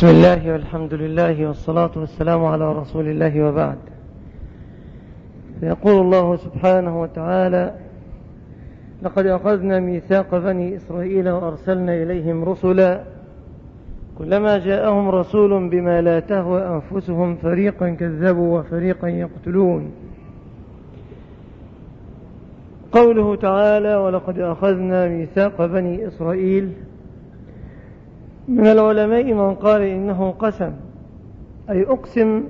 بسم الله والحمد لله والصلاة والسلام على رسول الله وبعد. يقول الله سبحانه وتعالى لقد أخذنا ميثاق بني إسرائيل وأرسلنا إليهم رسلا كلما جاءهم رسول بما لا تهوى أنفسهم فريقا كذبوا وفريقا يقتلون. قوله تعالى ولقد أخذنا ميثاق بني إسرائيل من العلماء من قال إنه قسم أي أقسم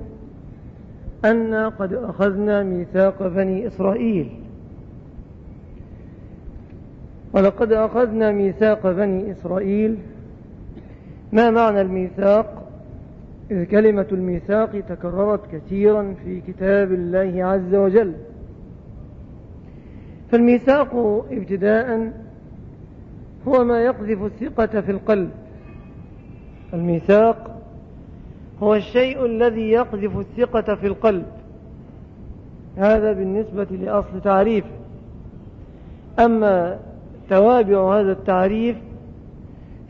أن قد أخذنا ميثاق بني إسرائيل. ولقد أخذنا ميثاق بني إسرائيل. ما معنى الميثاق؟ إذ كلمة الميثاق تكررت كثيرا في كتاب الله عز وجل. فالميثاق ابتداء هو ما يقذف الثقة في القلب. الميثاق هو الشيء الذي يقذف الثقة في القلب. هذا بالنسبة لأصل تعريفه أما توابع هذا التعريف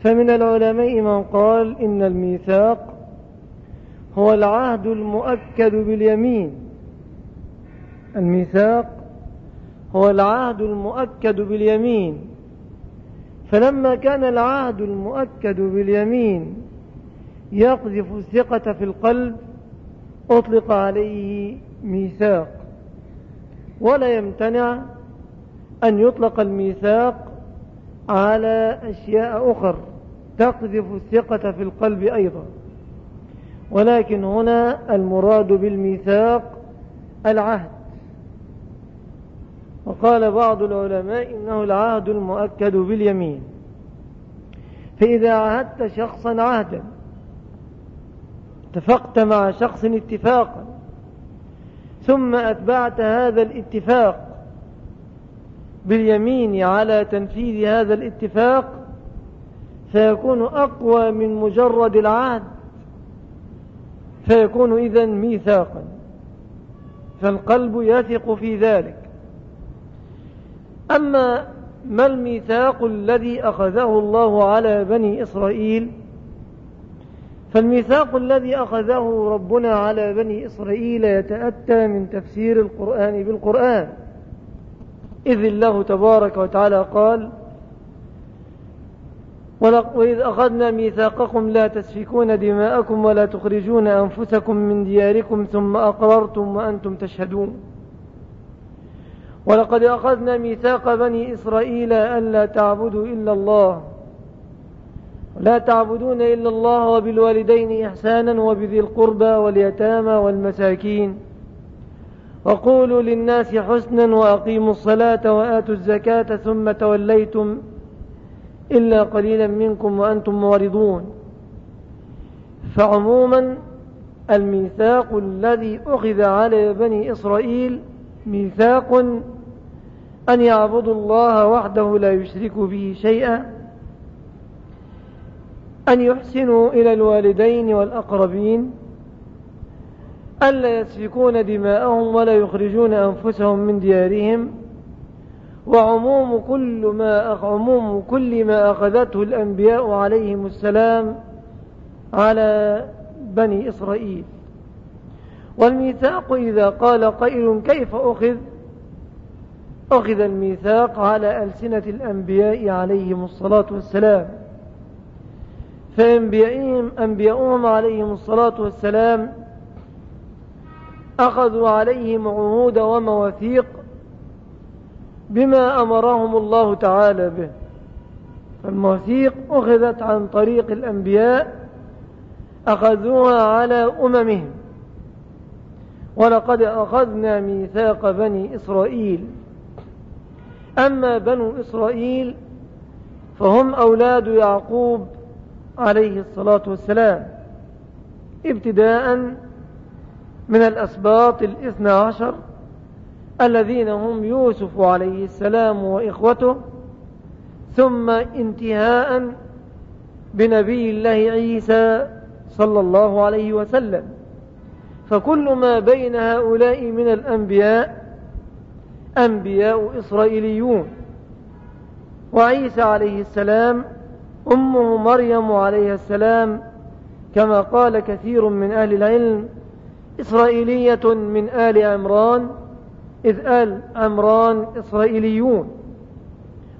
فمن العلماء من قال إن الميثاق هو العهد المؤكد باليمين. الميثاق هو العهد المؤكد باليمين. فلما كان العهد المؤكد باليمين يقذف الثقة في القلب أطلق عليه ميثاق. ولا يمتنع أن يطلق الميثاق على أشياء أخر تقذف الثقة في القلب أيضا. ولكن هنا المراد بالميثاق العهد. وقال بعض العلماء إنه العهد المؤكد باليمين. فإذا عهدت شخصا عهدا اتفقت مع شخص اتفاقا ثم أتبعت هذا الاتفاق باليمين على تنفيذ هذا الاتفاق فيكون أقوى من مجرد العهد فيكون إذا ميثاقا فالقلب يثق في ذلك. أما ما الميثاق الذي أخذه الله على بني إسرائيل فالميثاق الذي أخذه ربنا على بني إسرائيل يتأتى من تفسير القرآن بالقرآن. إذ الله تبارك وتعالى قال وإذ أخذنا ميثاقكم لا تسفكون دماءكم ولا تخرجون أنفسكم من دياركم ثم أقررتم وأنتم تشهدون. ولقد أخذنا ميثاق بني إسرائيل ألا تعبدوا إلا الله لا تعبدون إلا الله وبالوالدين إحسانا وبذي القربى واليتامى والمساكين. وقولوا للناس حسنا وأقيموا الصلاة وآتوا الزكاة ثم توليتم إلا قليلا منكم وأنتم معرضون. فعموما الميثاق الذي أخذ على بني إسرائيل ميثاق أن يعبدوا الله وحده لا يشركوا به شيئا. أن يحسنوا إلى الوالدين والأقربين ألا يسفكون دماءهم ولا يخرجون أنفسهم من ديارهم وعموم كل ما عموم كل ما أخذته الأنبياء عليهم السلام على بني إسرائيل. والميثاق إذا قال قائل كيف أخذ؟ أخذ الميثاق على ألسنة الأنبياء عليهم الصلاة والسلام. فأنبيائهم أنبياؤهم عليهم الصلاة والسلام أخذوا عليهم عهود ومواثيق بما أمرهم الله تعالى به. المواثيق أخذت عن طريق الأنبياء أخذوها على أممهم. ولقد أخذنا ميثاق بني إسرائيل. أما بنو إسرائيل فهم أولاد يعقوب عليه الصلاة والسلام ابتداء من الأسباط الاثنى عشر الذين هم يوسف عليه السلام وإخوته ثم انتهاء بنبي الله عيسى صلى الله عليه وسلم. فكل ما بين هؤلاء من الأنبياء أنبياء إسرائيليون. وعيسى عليه السلام أمه مريم عليه السلام كما قال كثير من أهل العلم إسرائيلية من آل عمران إذ آل عمران إسرائيليون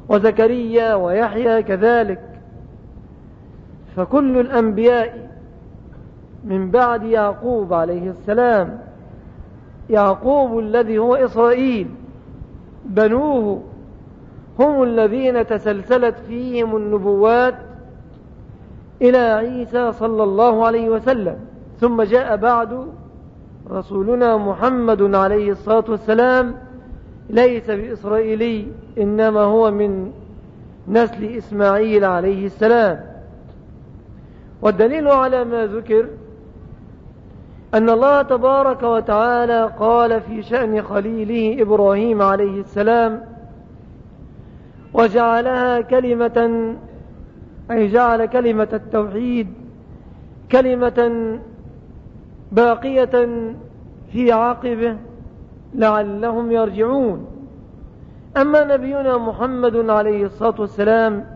وزكريا ويحيى كذلك. فكل الأنبياء من بعد يعقوب عليه السلام يعقوب الذي هو إسرائيل بنوه هم الذين تسلسلت فيهم النبوات إلى عيسى صلى الله عليه وسلم. ثم جاء بعد رسولنا محمد عليه الصلاة والسلام ليس بإسرائيلي إنما هو من نسل إسماعيل عليه السلام. والدليل على ما ذكر أن الله تبارك وتعالى قال في شأن خليله إبراهيم عليه السلام وجعلها كلمة أي جعل كلمة التوحيد كلمة باقية في عاقبه لعلهم يرجعون. أما نبينا محمد عليه الصلاة والسلام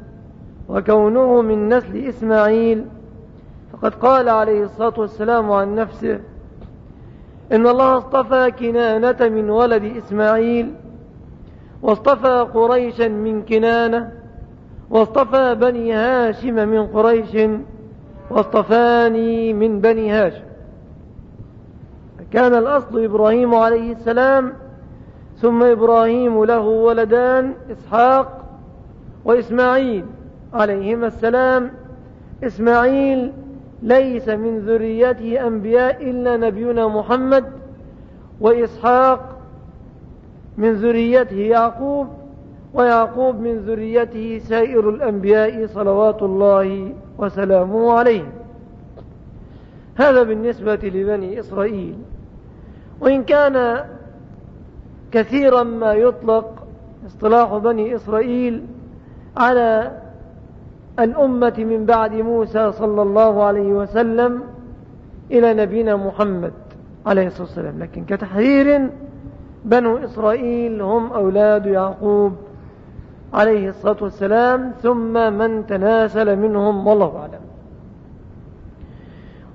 وكونه من نسل إسماعيل فقد قال عليه الصلاة والسلام عن نفسه إن الله اصطفى كنانة من ولد إسماعيل واصطفى قريشا من كنانة واصطفى بني هاشم من قريش واصطفاني من بني هاشم. كان الأصل إبراهيم عليه السلام ثم إبراهيم له ولدان إسحاق وإسماعيل عليهما السلام. إسماعيل ليس من ذريته أنبياء إلا نبينا محمد وإسحاق من ذريته يعقوب ويعقوب من ذريته سائر الأنبياء صلوات الله وسلامه عليهم هذا بالنسبة لبني إسرائيل. وإن كان كثيرا ما يطلق اصطلاح بني إسرائيل على الأمة من بعد موسى صلى الله عليه وسلم إلى نبينا محمد عليه الصلاة والسلام. لكن كتحرير بنو إسرائيل هم أولاد يعقوب عليه الصلاة والسلام ثم من تناسل منهم والله أعلم.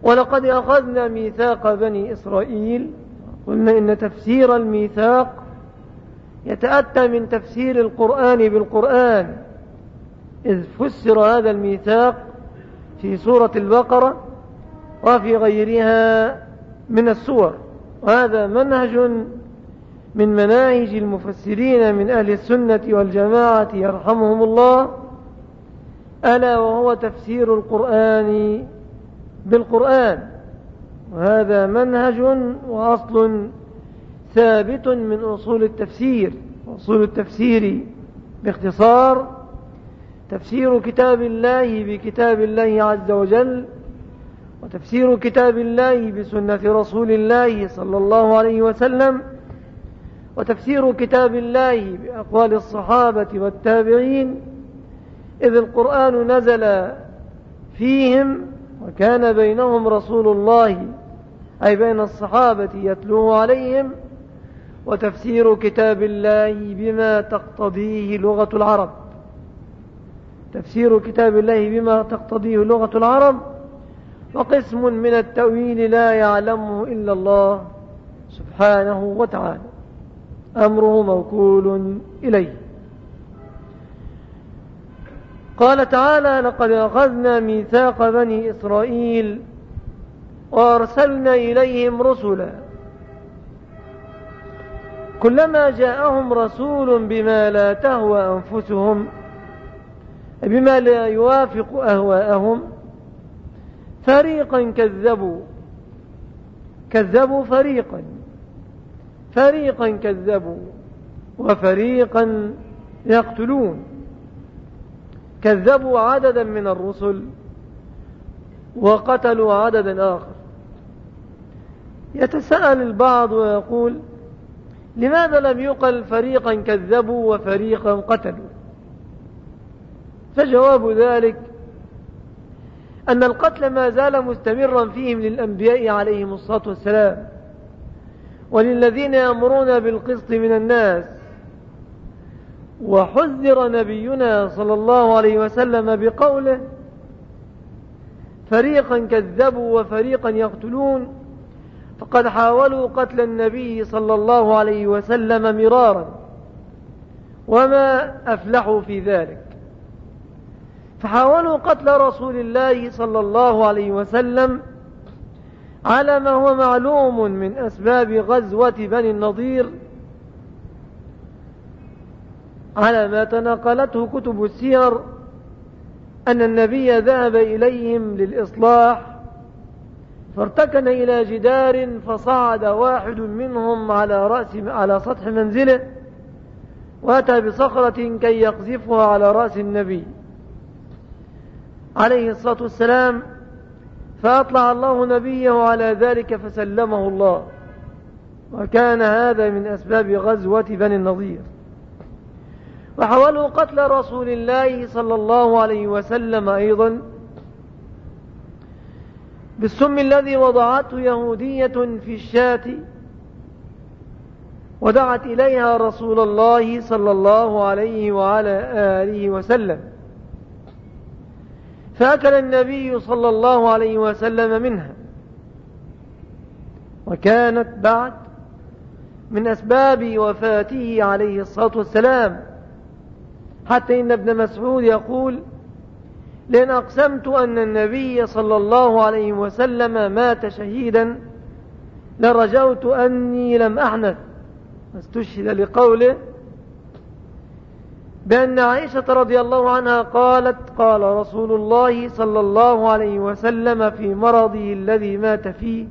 ولقد أخذنا ميثاق بني إسرائيل قلنا إن تفسير الميثاق يتأتى من تفسير القرآن بالقرآن. إذ فسر هذا الميثاق في سورة البقرة وفي غيرها من السور. وهذا منهج من مناهج المفسرين من أهل السنة والجماعة يرحمهم الله ألا وهو تفسير القرآن بالقرآن. وهذا منهج وأصل ثابت من أصول التفسير. أصول التفسير باختصار تفسير كتاب الله بكتاب الله عز وجل وتفسير كتاب الله بسنة رسول الله صلى الله عليه وسلم وتفسير كتاب الله بأقوال الصحابة والتابعين إذ القرآن نزل فيهم وكان بينهم رسول الله أي بين الصحابة يتلوه عليهم وتفسير كتاب الله بما تقتضيه لغة العرب. تفسير كتاب الله بما تقتضيه لغة العرب وقسم من التأويل لا يعلمه إلا الله سبحانه وتعالى. أمره موكول إليه. قال تعالى لقد أخذنا ميثاق بني إسرائيل وأرسلنا إليهم رسلا. كلما جاءهم رسول بما لا تهوى أنفسهم بما لا يوافق أهواءهم فريقا كذبوا كذبوا فريقا. فريقا كذبوا وفريقا يقتلون. كذبوا عددا من الرسل وقتلوا عددا آخر. يتساءل البعض ويقول لماذا لم يقل فريقا كذبوا وفريقا قتلوا؟ فجواب ذلك أن القتل ما زال مستمرا فيهم للأنبياء عليهم الصلاة والسلام. وللذين يأمرون بالقسط من الناس. وحذر نبينا صلى الله عليه وسلم بقوله فريقا كذبوا وفريقا يقتلون فقد حاولوا قتل النبي صلى الله عليه وسلم مرارا وما أفلحوا في ذلك. فحاولوا قتل رسول الله صلى الله عليه وسلم على ما هو معلوم من أسباب غزوة بني النضير. على ما تناقلته كتب السير أن النبي ذهب إليهم للإصلاح فارتكن إلى جدار فصعد واحد منهم على رأس على سطح منزله وأتى بصخرة كي يقذفها على رأس النبي. عليه الصلاة والسلام فأطلع الله نبيه على ذلك فسلمه الله. وكان هذا من أسباب غزوة بني النظير وحاولوا قتل رسول الله صلى الله عليه وسلم أيضا. بالسم الذي وضعته يهودية في الشاة. ودعت إليها رسول الله صلى الله عليه وعلى آله وسلم. فأكل النبي صلى الله عليه وسلم منها. وكانت بعد من أسباب وفاته عليه الصلاة والسلام. حتى إن ابن مسعود يقول لأن أقسمت أن النبي صلى الله عليه وسلم مات شهيدا لرجوت أني لم أحنث. استشهد لقوله بأن عائشة رضي الله عنها قالت قال رسول الله صلى الله عليه وسلم في مرضه الذي مات فيه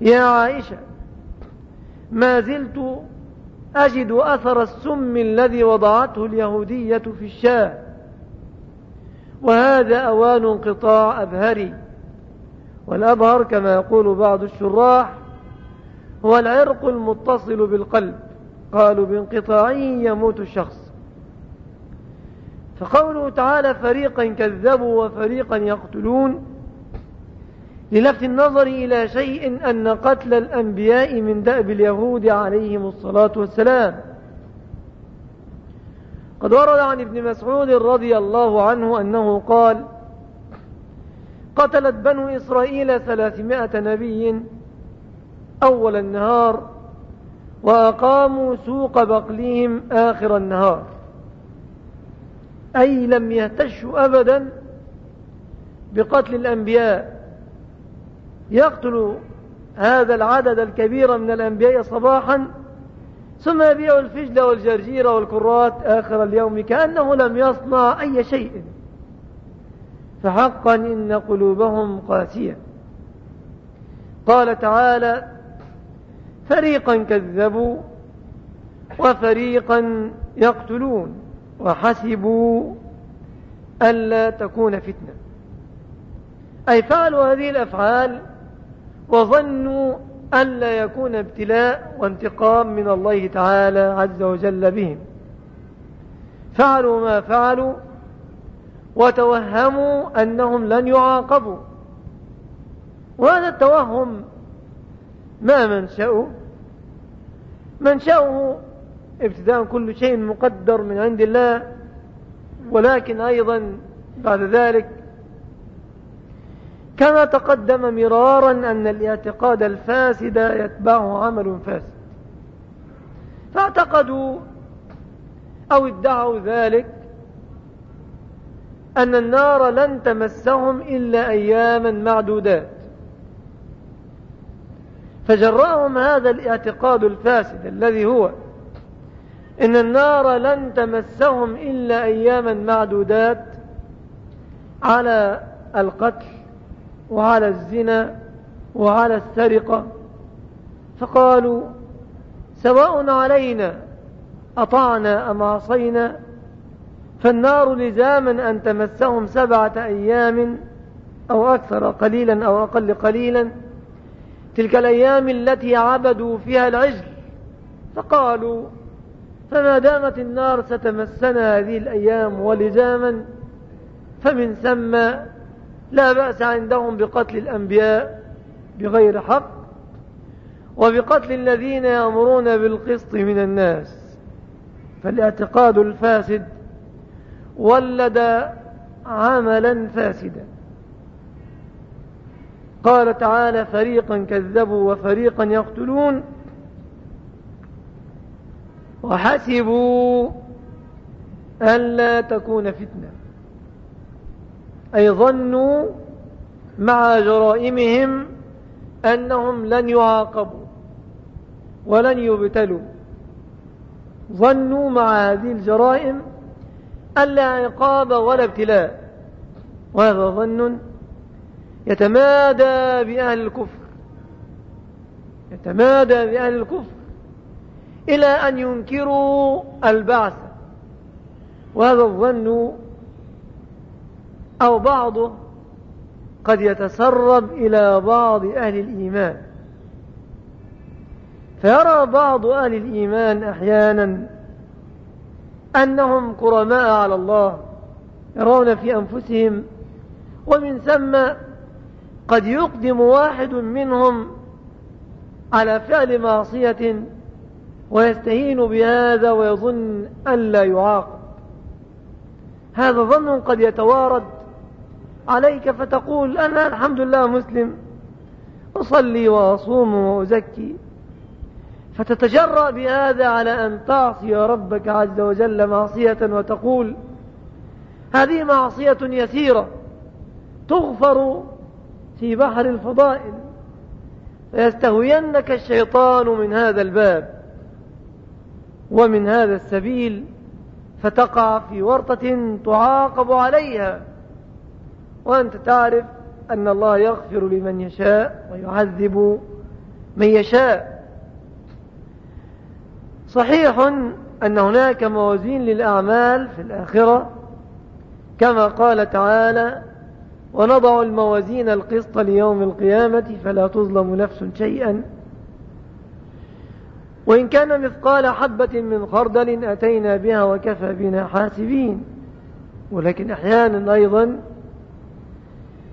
يا عائشة ما زلت أجد أثر السم الذي وضعته اليهودية في الشاه وهذا أوان انقطاع أبهري والأبهر كما يقول بعض الشراح هو العرق المتصل بالقلب. قالوا بانقطاعه يموت الشخص. فقوله تعالى فريقا كذبوا وفريقا يقتلون للفت النظر إلى شيء أن قتل الأنبياء من دأب اليهود عليهم الصلاة والسلام. قد ورد عن ابن مسعود رضي الله عنه أنه قال قتلت بنو إسرائيل ثلاثمائة نبي أول النهار وأقاموا سوق بقلهم آخر النهار. أي لم يهتشوا أبدا بقتل الأنبياء. يقتل هذا العدد الكبير من الأنبياء صباحا ثم يبيع الفجل والجرجير والكرات آخر اليوم كأنه لم يصنع أي شيء. فحقا إن قلوبهم قاسية. قال تعالى فريقا كذبوا وفريقا يقتلون وحسبوا ألا تكون فتنة. أي فعلوا هذه الأفعال وظنوا ألا يكون ابتلاء وانتقام من الله تعالى عز وجل بهم. فعلوا ما فعلوا وتوهموا أنهم لن يعاقبوا. وهذا التوهم ما منشأه؟ منشأه ابتداء كل شيء مقدر من عند الله ولكن أيضا بعد ذلك كما تقدم مرارا أن الاعتقاد الفاسد يتبعه عمل فاسد. فاعتقدوا أو ادعوا ذلك أن النار لن تمسهم إلا أياما معدودات. فجرأهم هذا الاعتقاد الفاسد الذي هو إن النار لن تمسهم إلا أياما معدودات على القتل وعلى الزنا وعلى السرقة. فقالوا سواء علينا أطعنا أم عصينا فالنار لزاما أن تمسهم سبعة أيام أو أكثر قليلا أو أقل قليلا تلك الأيام التي عبدوا فيها العجل فقالوا فما دامت النار ستمسنا هذه الأيام ولزاما فمن ثم لا بأس عندهم بقتل الأنبياء بغير حق وبقتل الذين يأمرون بالقسط من الناس فالاعتقاد الفاسد ولد عملا فاسدا. قال تعالى فريقا كذبوا وفريقا يقتلون وحسبوا ألا تكون فتنة. أي ظنوا مع جرائمهم أنهم لن يعاقبوا ولن يبتلوا. ظنوا مع هذه الجرائم ألا عقاب ولا ابتلاء. وهذا ظن يتمادى بأهل الكفر. يتمادى بأهل الكفر إلى أن ينكروا البعث. وهذا الظن أو بعضه قد يتسرب إلى بعض أهل الإيمان. فيرى بعض أهل الإيمان أحيانا أنهم كرماء على الله يرون في أنفسهم ومن ثم قد يقدم واحد منهم على فعل معصية ويستهين بهذا ويظن أن لا يعاقب. هذا ظن قد يتوارد عليك فتقول أنا الحمد لله مسلم أصلي وأصوم وأزكي. فتتجرأ بهذا على أن تعصي ربك عز وجل معصية وتقول هذه معصية يسيرة تغفر في بحر الفضائل. فيستهوينك الشيطان من هذا الباب ومن هذا السبيل فتقع في ورطة تعاقب عليها. وأنت تعرف أن الله يغفر لمن يشاء ويعذب من يشاء. صحيح أن هناك موازين للأعمال في الآخرة كما قال تعالى ونضع الموازين القسط ليوم القيامة فلا تظلم نفس شيئا. وإن كان مثقال حبة من خردل أتينا بها وكفى بنا حاسبين. ولكن أحيانا أيضا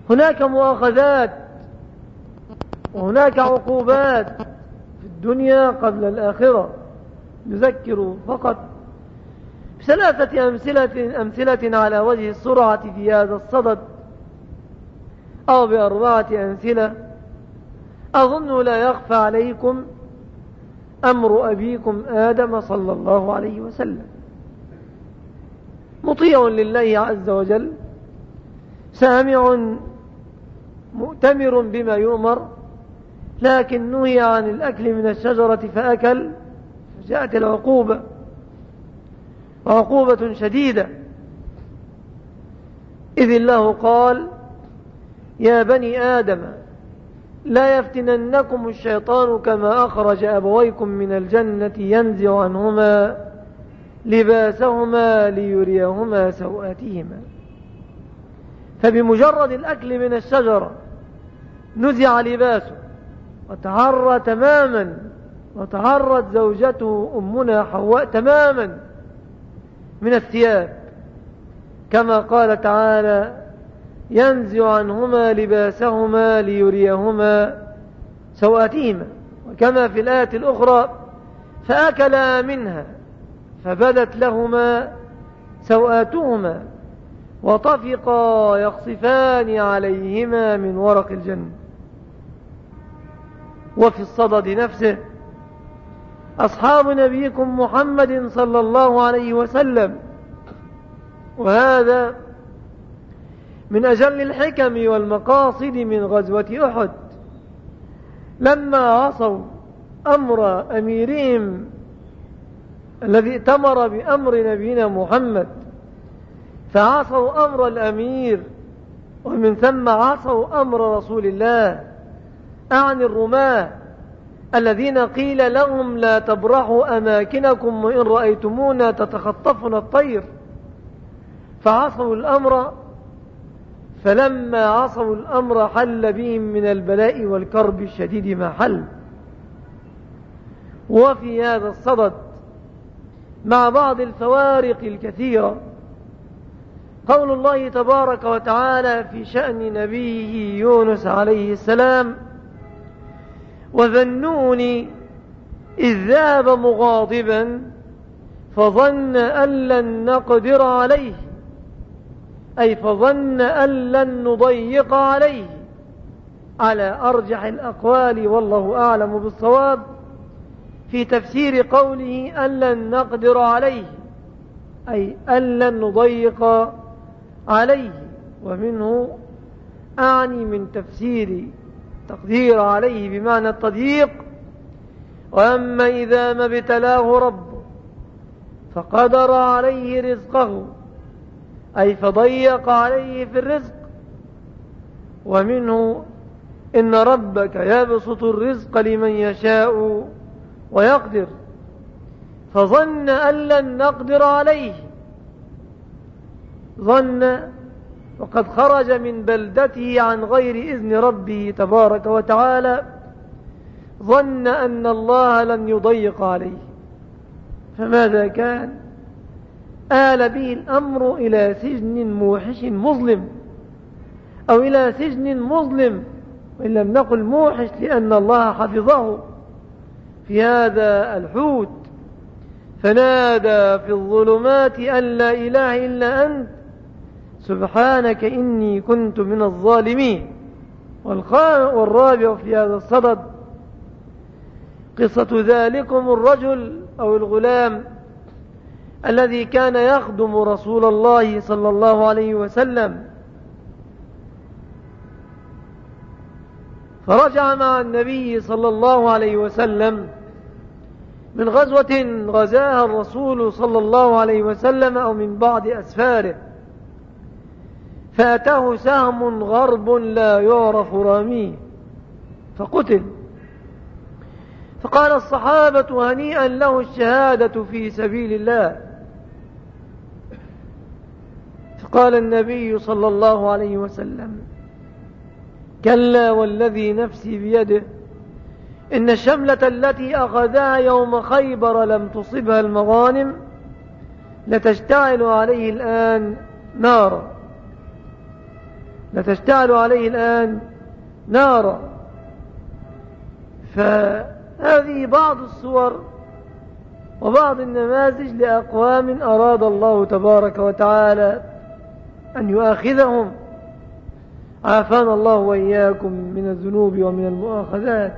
هناك مؤاخذات وهناك عقوبات في الدنيا قبل الآخرة. نذكر فقط بثلاثة أمثلة, أمثلة على وجه السرعة في هذا الصدد. أو بأربعة أمثلة أظن لا يخفى عليكم أمر أبيكم آدم صلى الله عليه وسلم. مطيع لله عز وجل سامع مؤتمر بما يؤمر لكن نهي عن الأكل من الشجرة فأكل جاءت العقوبة وعقوبة شديدة. إذ الله قال يا بني آدم لا يفتننكم الشيطان كما أخرج أبويكم من الجنة ينزع عنهما لباسهما ليريهما سوآتهما فبمجرد الأكل من الشجرة نزع لباسه وتعرى تماما وتعرت زوجته أمنا حواء تماما من الثياب. كما قال تعالى ينزع عنهما لباسهما ليريهما سواتهما. وكما في الآية الأخرى فأكلا منها فبدت لهما سوآتهما وطفقا يخصفان عليهما من ورق الجنة. وفي الصدد نفسه أصحاب نبيكم محمد صلى الله عليه وسلم وهذا من أجل الحكم والمقاصد من غزوة أحد. لما عصوا أمر أميرهم الذي ائتمر بأمر نبينا محمد فعصوا أمر الأمير ومن ثم عصوا أمر رسول الله أعني الرماة الذين قيل لهم لا تبرحوا أماكنكم وإن رأيتمونا تتخطفنا الطير. فعصوا الأمر فلما عصوا الأمر حل بهم من البلاء والكرب الشديد ما حل. وفي هذا الصدد مع بعض الفوارق الكثيرة قول الله تبارك وتعالى في شأن نبيه يونس عليه السلام وذنوني إذ ذهب مغاضبا فظن أن لن نقدر عليه أي فظن أن لن نضيق عليه. على أرجح الأقوال والله أعلم بالصواب في تفسير قوله أن لن نقدر عليه أي أن لن نضيق عليه. ومنه أعني من تفسير تقدير عليه بمعنى التضييق. وأما إذا ما ابتلاه ربه فقدر عليه رزقه أي فضيق عليه في الرزق. ومنه إن ربك يبسط الرزق لمن يشاء ويقدر. فظن أن لن نقدر عليه. ظن وقد خرج من بلدته عن غير إذن ربه تبارك وتعالى. ظن أن الله لن يضيق عليه. فماذا كان؟ آل به الأمر إلى سجن موحش مظلم أو إلى سجن مظلم وإن لم نقل موحش لأن الله حفظه. في هذا الحوت فنادى في الظلمات أن لا إله إلا أنت سبحانك إني كنت من الظالمين. والرابع في هذا الصدد قصة ذلكم الرجل أو الغلام الذي كان يخدم رسول الله صلى الله عليه وسلم. فرجع مع النبي صلى الله عليه وسلم من غزوة غزاها الرسول صلى الله عليه وسلم أو من بعض أسفاره. فأتاه سهم غرب لا يعرف راميه فقتل. فقال الصحابة هنيئا له الشهادة في سبيل الله. فقال النبي صلى الله عليه وسلم كلا والذي نفسي بيده إن الشملة التي أخذها يوم خيبر لم تصبها المغانم لتشتعل عليه الآن نارا لتشتعل عليه الآن نارا فهذه بعض الصور وبعض النماذج لأقوام أراد الله تبارك وتعالى أن يؤاخذهم. عافانا الله وإياكم من الذنوب ومن المؤاخذات.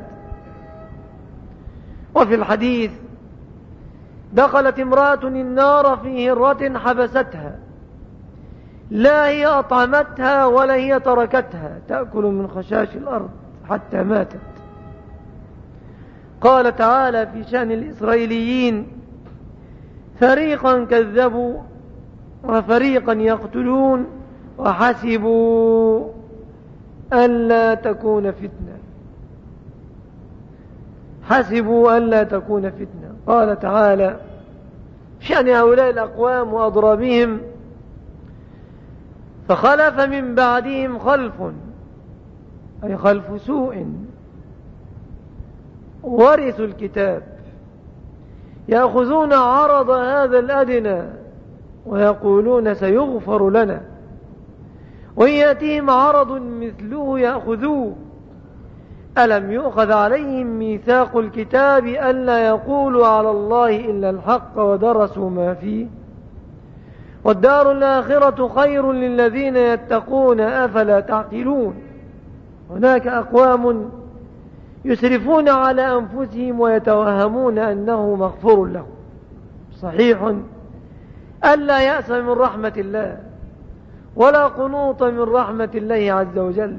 وفي الحديث دخلت امرأة النار في هرة حبستها. لا هي أطعمتها ولا هي تركتها. تأكل من خشاش الأرض حتى ماتت. قال تعالى في شأن الإسرائيليين فريقا كذبوا وفريقا يقتلون وحسبوا ألا تكون فتنة. حسبوا ألا تكون فتنة. قال تعالى شأن هؤلاء الأقوام وأضرابهم فخلف من بعدهم خلف أي خلف سوء. ورثوا الكتاب يأخذون عرض هذا الأدنى. ويقولون سيغفر لنا. وإن يأتيهم عرض مثله يأخذوه. ألم يؤخذ عليهم ميثاق الكتاب ألا يقولوا على الله إلا الحق ودرسوا ما فيه؟ والدار الآخرة خير للذين يتقون أفلا تعقلون؟ هناك أقوام يسرفون على أنفسهم ويتوهمون أنه مغفور لهم. صحيح ألا يأس من رحمة الله ولا قنوط من رحمة الله عز وجل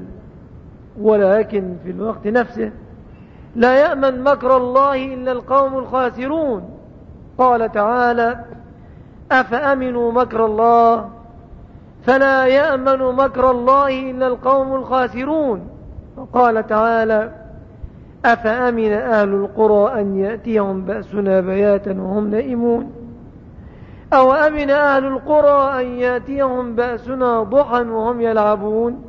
ولكن في الوقت نفسه لا يأمن مكر الله إلا القوم الخاسرون. قال تعالى أفأمنوا مكر الله؟ فلا يأمن مكر الله إلا القوم الخاسرون. وقال تعالى أفأمن أهل القرى أن يأتيهم بأسنا بياتا وهم نائمون؟ أو أمن أهل القرى أن يأتيهم بأسنا ضحى وهم يلعبون؟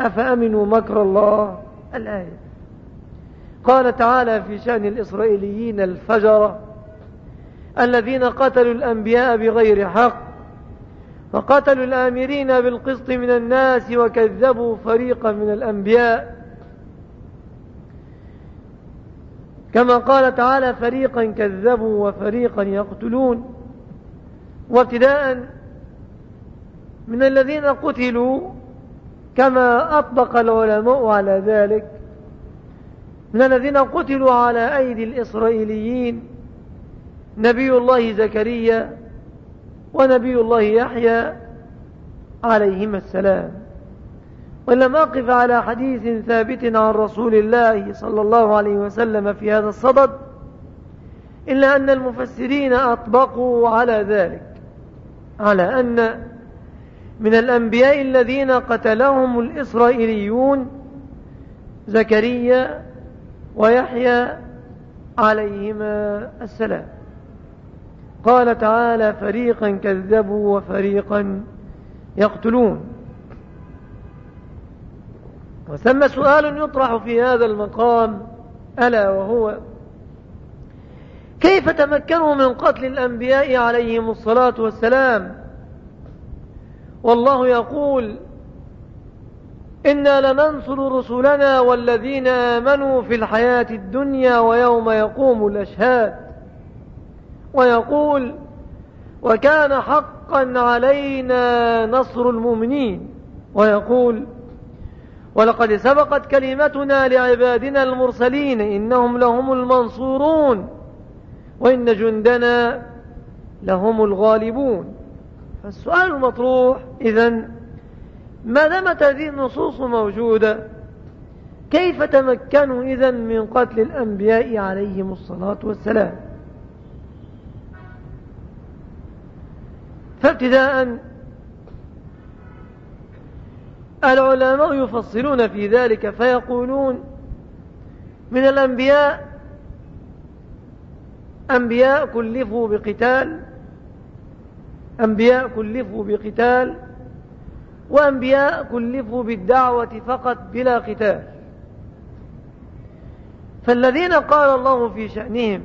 أفأمنوا مكر الله؟ الآية. قال تعالى في شأن الإسرائيليين الفجرة الذين قتلوا الأنبياء بغير حق وقتلوا الآمرين بالقسط من الناس وكذبوا فريقا من الأنبياء. كما قال تعالى فريقا كذبوا وفريقا يقتلون. وابتداء من الذين قتلوا كما أطبق العلماء على ذلك من الذين قتلوا على أيدي الإسرائيليين نبي الله زكريا ونبي الله يحيى عليهما السلام. ولم أقف على حديث ثابت عن رسول الله صلى الله عليه وسلم في هذا الصدد إلا أن المفسرين أطبقوا على ذلك. على أن من الأنبياء الذين قتلهم الإسرائيليون زكريا ويحيى عليهما السلام. قال تعالى فريقا كذبوا وفريقا يقتلون. وثم سؤال يطرح في هذا المقام ألا وهو كيف تمكنوا من قتل الأنبياء عليهم الصلاة والسلام؟ والله يقول إنا لننصر رسلنا والذين آمنوا في الحياة الدنيا ويوم يقوم الأشهاد. ويقول وكان حقا علينا نصر المؤمنين. ويقول ولقد سبقت كلمتنا لعبادنا المرسلين إنهم لهم المنصورون. وإن جندنا لهم الغالبون. فالسؤال المطروح إذن ما دامت هذه النصوص موجودة كيف تمكنوا إذن من قتل الأنبياء عليهم الصلاة والسلام؟ فابتداء العلماء يفصلون في ذلك فيقولون من الأنبياء أنبياء كلفوا بقتال أنبياء كلفوا بقتال وأنبياء كلفوا بالدعوة فقط بلا قتال. فالذين قال الله في شأنهم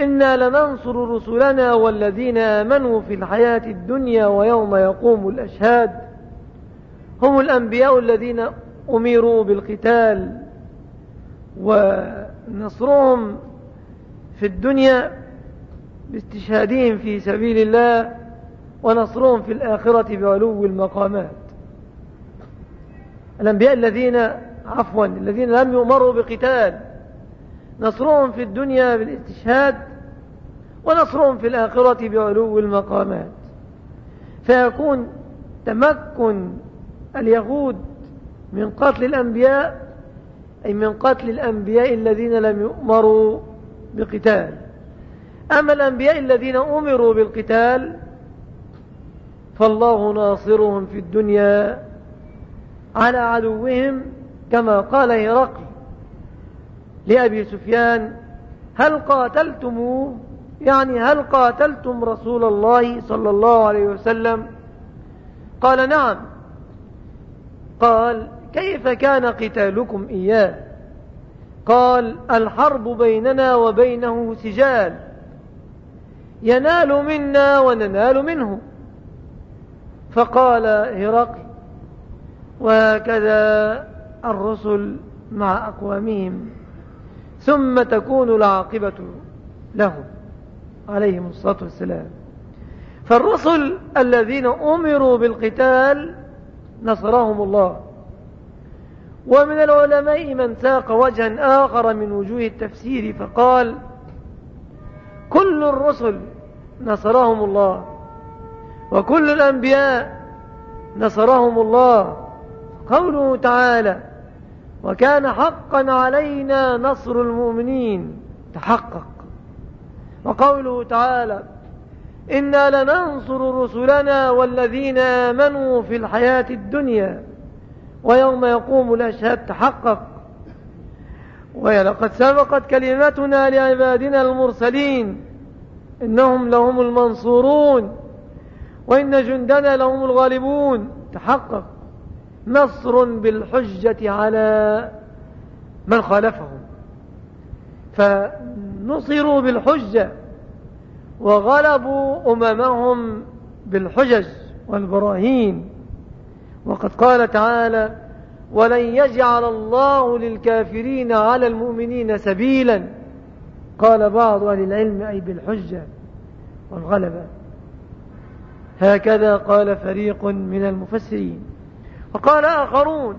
إنا لننصر رسلنا والذين آمنوا في الحياة الدنيا ويوم يقوم الأشهاد. هم الأنبياء الذين أمروا بالقتال ونصرهم في الدنيا باستشهادهم في سبيل الله ونصرهم في الآخرة بعلو المقامات. الأنبياء الذين عفوا الذين لم يؤمروا بقتال نصرهم في الدنيا بالاستشهاد ونصرهم في الآخرة بعلو المقامات. فيكون تمكن اليهود من قتل الأنبياء أي من قتل الأنبياء الذين لم يؤمروا بقتال أما الأنبياء الذين أمروا بالقتال فالله ناصرهم في الدنيا على عدوهم كما قال هرقل لأبي سفيان هل قاتلتموه؟ يعني هل قاتلتم رسول الله صلى الله عليه وسلم؟ قال نعم. قال كيف كان قتالكم إياه؟ قال الحرب بيننا وبينه سجال. ينال منا وننال منه. فقال هرقل وهكذا الرسل مع أقوامهم ثم تكون العاقبة لهم عليهم الصلاة والسلام. فالرسل الذين أمروا بالقتال نصرهم الله. ومن العلماء من ساق وجها آخر من وجوه التفسير فقال كل الرسل نصرهم الله وكل الأنبياء نصرهم الله. قوله تعالى وكان حقا علينا نصر المؤمنين. تحقق. وقوله تعالى إنا لننصر رسلنا والذين آمنوا في الحياة الدنيا. ويوم يقوم الأشهاد تحقق. ولقد سبقت كلمتنا لعبادنا المرسلين إنهم لهم المنصورون وإن جندنا لهم الغالبون. تحقق. نصر بالحجة على من خالفهم. فنصروا بالحجة وغلبوا أممهم بالحجج والبراهين. وقد قال تعالى ولن يجعل الله للكافرين على المؤمنين سبيلا. قال بعض أهل العلم أي بالحجة والغلبة. هكذا قال فريق من المفسرين. وقال آخرون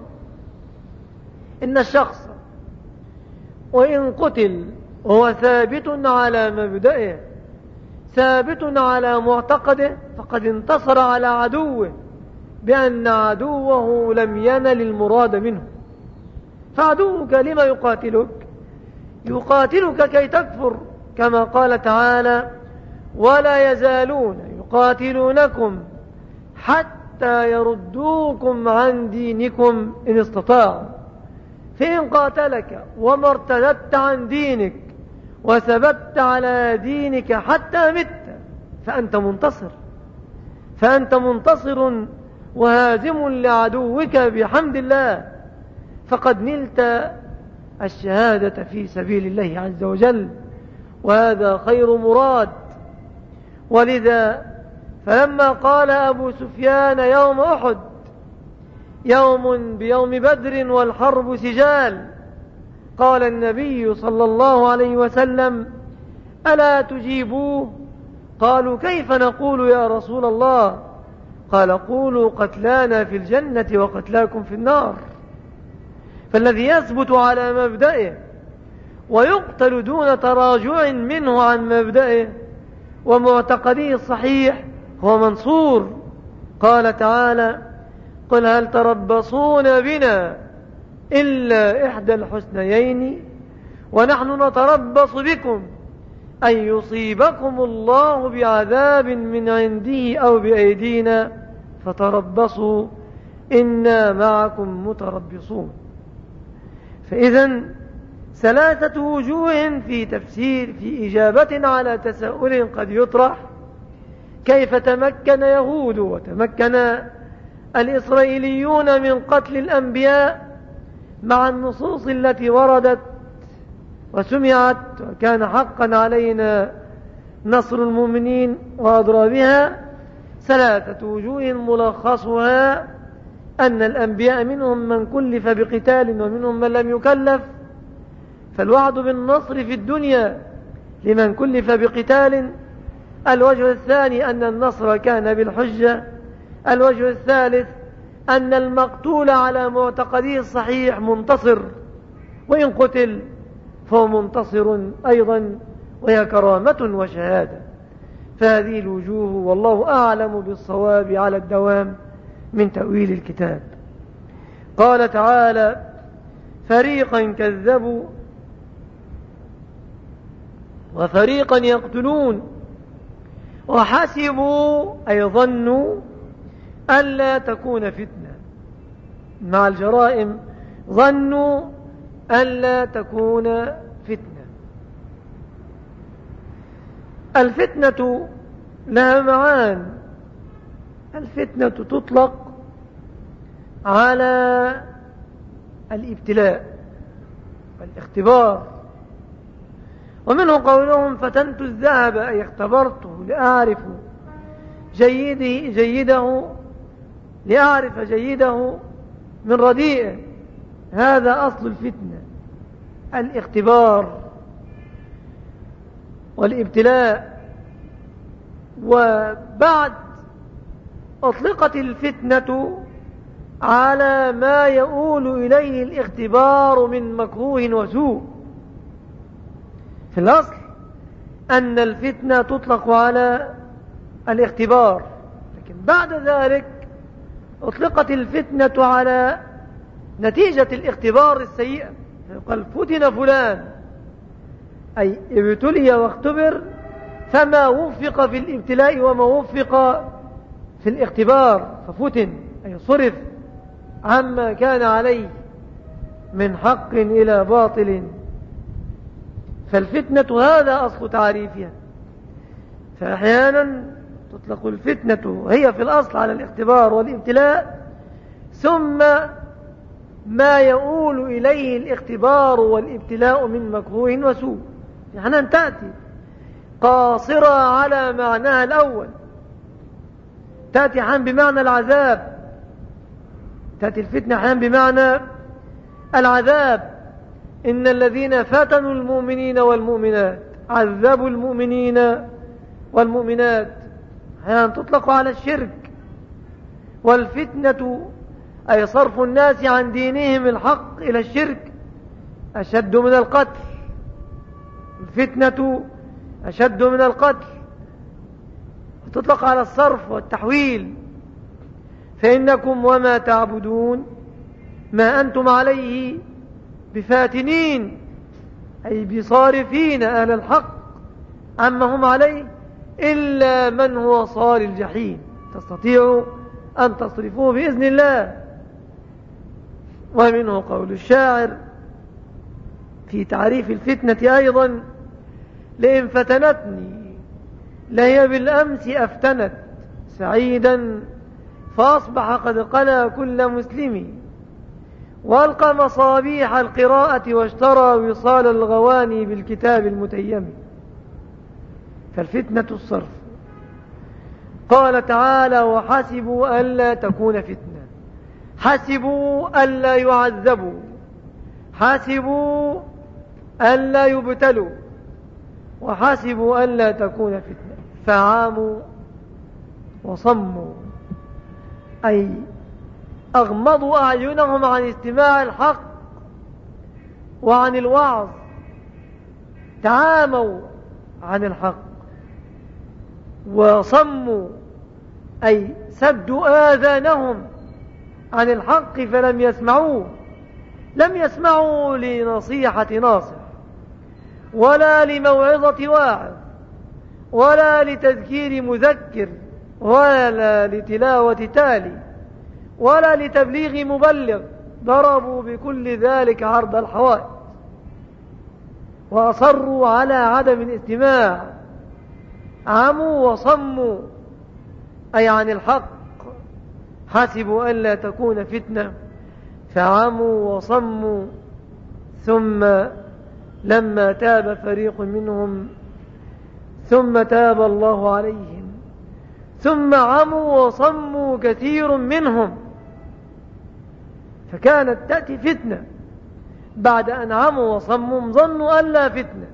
إن الشخص وإن قتل وهو ثابت على مبدئه ثابت على معتقده فقد انتصر على عدوه. بأن عدوه لم ينل المراد منه. فعدوك لما يقاتلك؟ يقاتلك كي تكفر كما قال تعالى ولا يزالون يقاتلونكم حتى يردوكم عن دينكم إن استطاعوا. فإن قاتلك وما ارتدت عن دينك وثبت على دينك حتى مت فأنت منتصر. فأنت منتصر وهازم لعدوك بحمد الله. فقد نلت الشهادة في سبيل الله عز وجل وهذا خير مراد. ولذا فلما قال أبو سفيان يوم أحد يوم بيوم بدر والحرب سجال قال النبي صلى الله عليه وسلم ألا تجيبوه؟ قالوا كيف نقول يا رسول الله؟ قال قولوا قتلانا في الجنة وقتلاكم في النار. فالذي يثبت على مبدئه ويقتل دون تراجع منه عن مبدئه ومعتقده الصحيح هو منصور. قال تعالى قل هل تربصون بنا إلا إحدى الحسنيين ونحن نتربص بكم أن يصيبكم الله بعذاب من عنده أو بأيدينا فتربصوا إنا معكم متربصون. فإذا ثلاثة وجوه في تفسير في إجابة على تساؤل قد يطرح كيف تمكن يهود وتمكن الإسرائيليون من قتل الأنبياء مع النصوص التي وردت وسمعت وكان حقا علينا نصر المؤمنين وأضرى بها ثلاثة وجوه ملخصها أن الأنبياء منهم من كلف بقتال ومنهم من لم يكلف فالوعد بالنصر في الدنيا لمن كلف بقتال. الوجه الثاني أن النصر كان بالحجة. الوجه الثالث أن المقتول على معتقده الصحيح منتصر وإن قتل فهو منتصر أيضا وهي كرامة وشهادة. فهذه الوجوه والله أعلم بالصواب على الدوام من تأويل الكتاب. قال تعالى فريقا كذبوا وفريقا يقتلون وحسبوا أي ظنوا ألا تكون فتنة. مع الجرائم ظنوا ألا تكون فتنة. الفتنة لها معان. الفتنة تطلق على الابتلاء والاختبار. ومنه قولهم فتنت الذهب أي اختبرته لأعرف جيده جيده لأعرف جيده من رديئه. هذا أصل الفتنة. الاختبار والابتلاء وبعد أطلقت الفتنة على ما يؤول إليه الاختبار من مكروه وسوء. في الأصل أن الفتنة تطلق على الاختبار لكن بعد ذلك أطلقت الفتنة على نتيجة الاختبار السيئة قال فتن فلان. أي ابتلي واختبر فما وفق في الابتلاء وما وفق في الاختبار ففتن أي صرف عما كان عليه من حق إلى باطل. فالفتنة هذا أصل تعريفها. فأحيانا تطلق الفتنة هي في الأصل على الاختبار والابتلاء ثم ما يؤول إليه الاختبار والابتلاء من مكروه وسوء. يعني أن تأتي قاصرة على معناها الأول. تأتي حين بمعنى العذاب. تأتي الفتنة حين بمعنى العذاب. إن الذين فتنوا المؤمنين والمؤمنات عذبوا المؤمنين والمؤمنات. أحيانا تطلق على الشرك. والفتنة أي صرف الناس عن دينهم الحق إلى الشرك أشد من القتل الفتنة أشد من القتل. وتطلق على الصرف والتحويل. فإنكم وما تعبدون ما أنتم عليه بفاتنين أي بصارفين أهل الحق. عما هم عليه إلا من هو صار الجحيم. تستطيع أن تصرفوه بإذن الله. ومنه قول الشاعر في تعريف الفتنة أيضا لئن فتنتني لهي بالأمس أفتنت سعيدا فأصبح قد قلى كل مسلم. وألقى مصابيح القراءة واشترى وصال الغواني بالكتاب المتيم. فالفتنة الصرف. قال تعالى وحسبوا ألا تكون فتنة حسبوا ألا يعذبوا. حسبوا ألا يبتلوا. وحسبوا ألا تكون فتنة. فعاموا وصموا. أي أغمضوا أعينهم عن استماع الحق وعن الوعظ. تعاموا عن الحق وصموا. أي سدوا آذانهم. عن الحق فلم يسمعوه. لم يسمعوا لنصيحة ناصح ولا لموعظة واعظ ولا لتذكير مذكر ولا لتلاوة تالي ولا لتبليغ مبلغ. ضربوا بكل ذلك عرض الحوائط وأصروا على عدم الاستماع. عموا وصموا أي عن الحق. حسبوا ألا تكون فتنة فعموا وصموا ثم لما تاب فريق منهم ثم تاب الله عليهم ثم عموا وصموا كثير منهم. فكانت تأتي فتنة. بعد أن عموا وصموا ظنوا ألا فتنة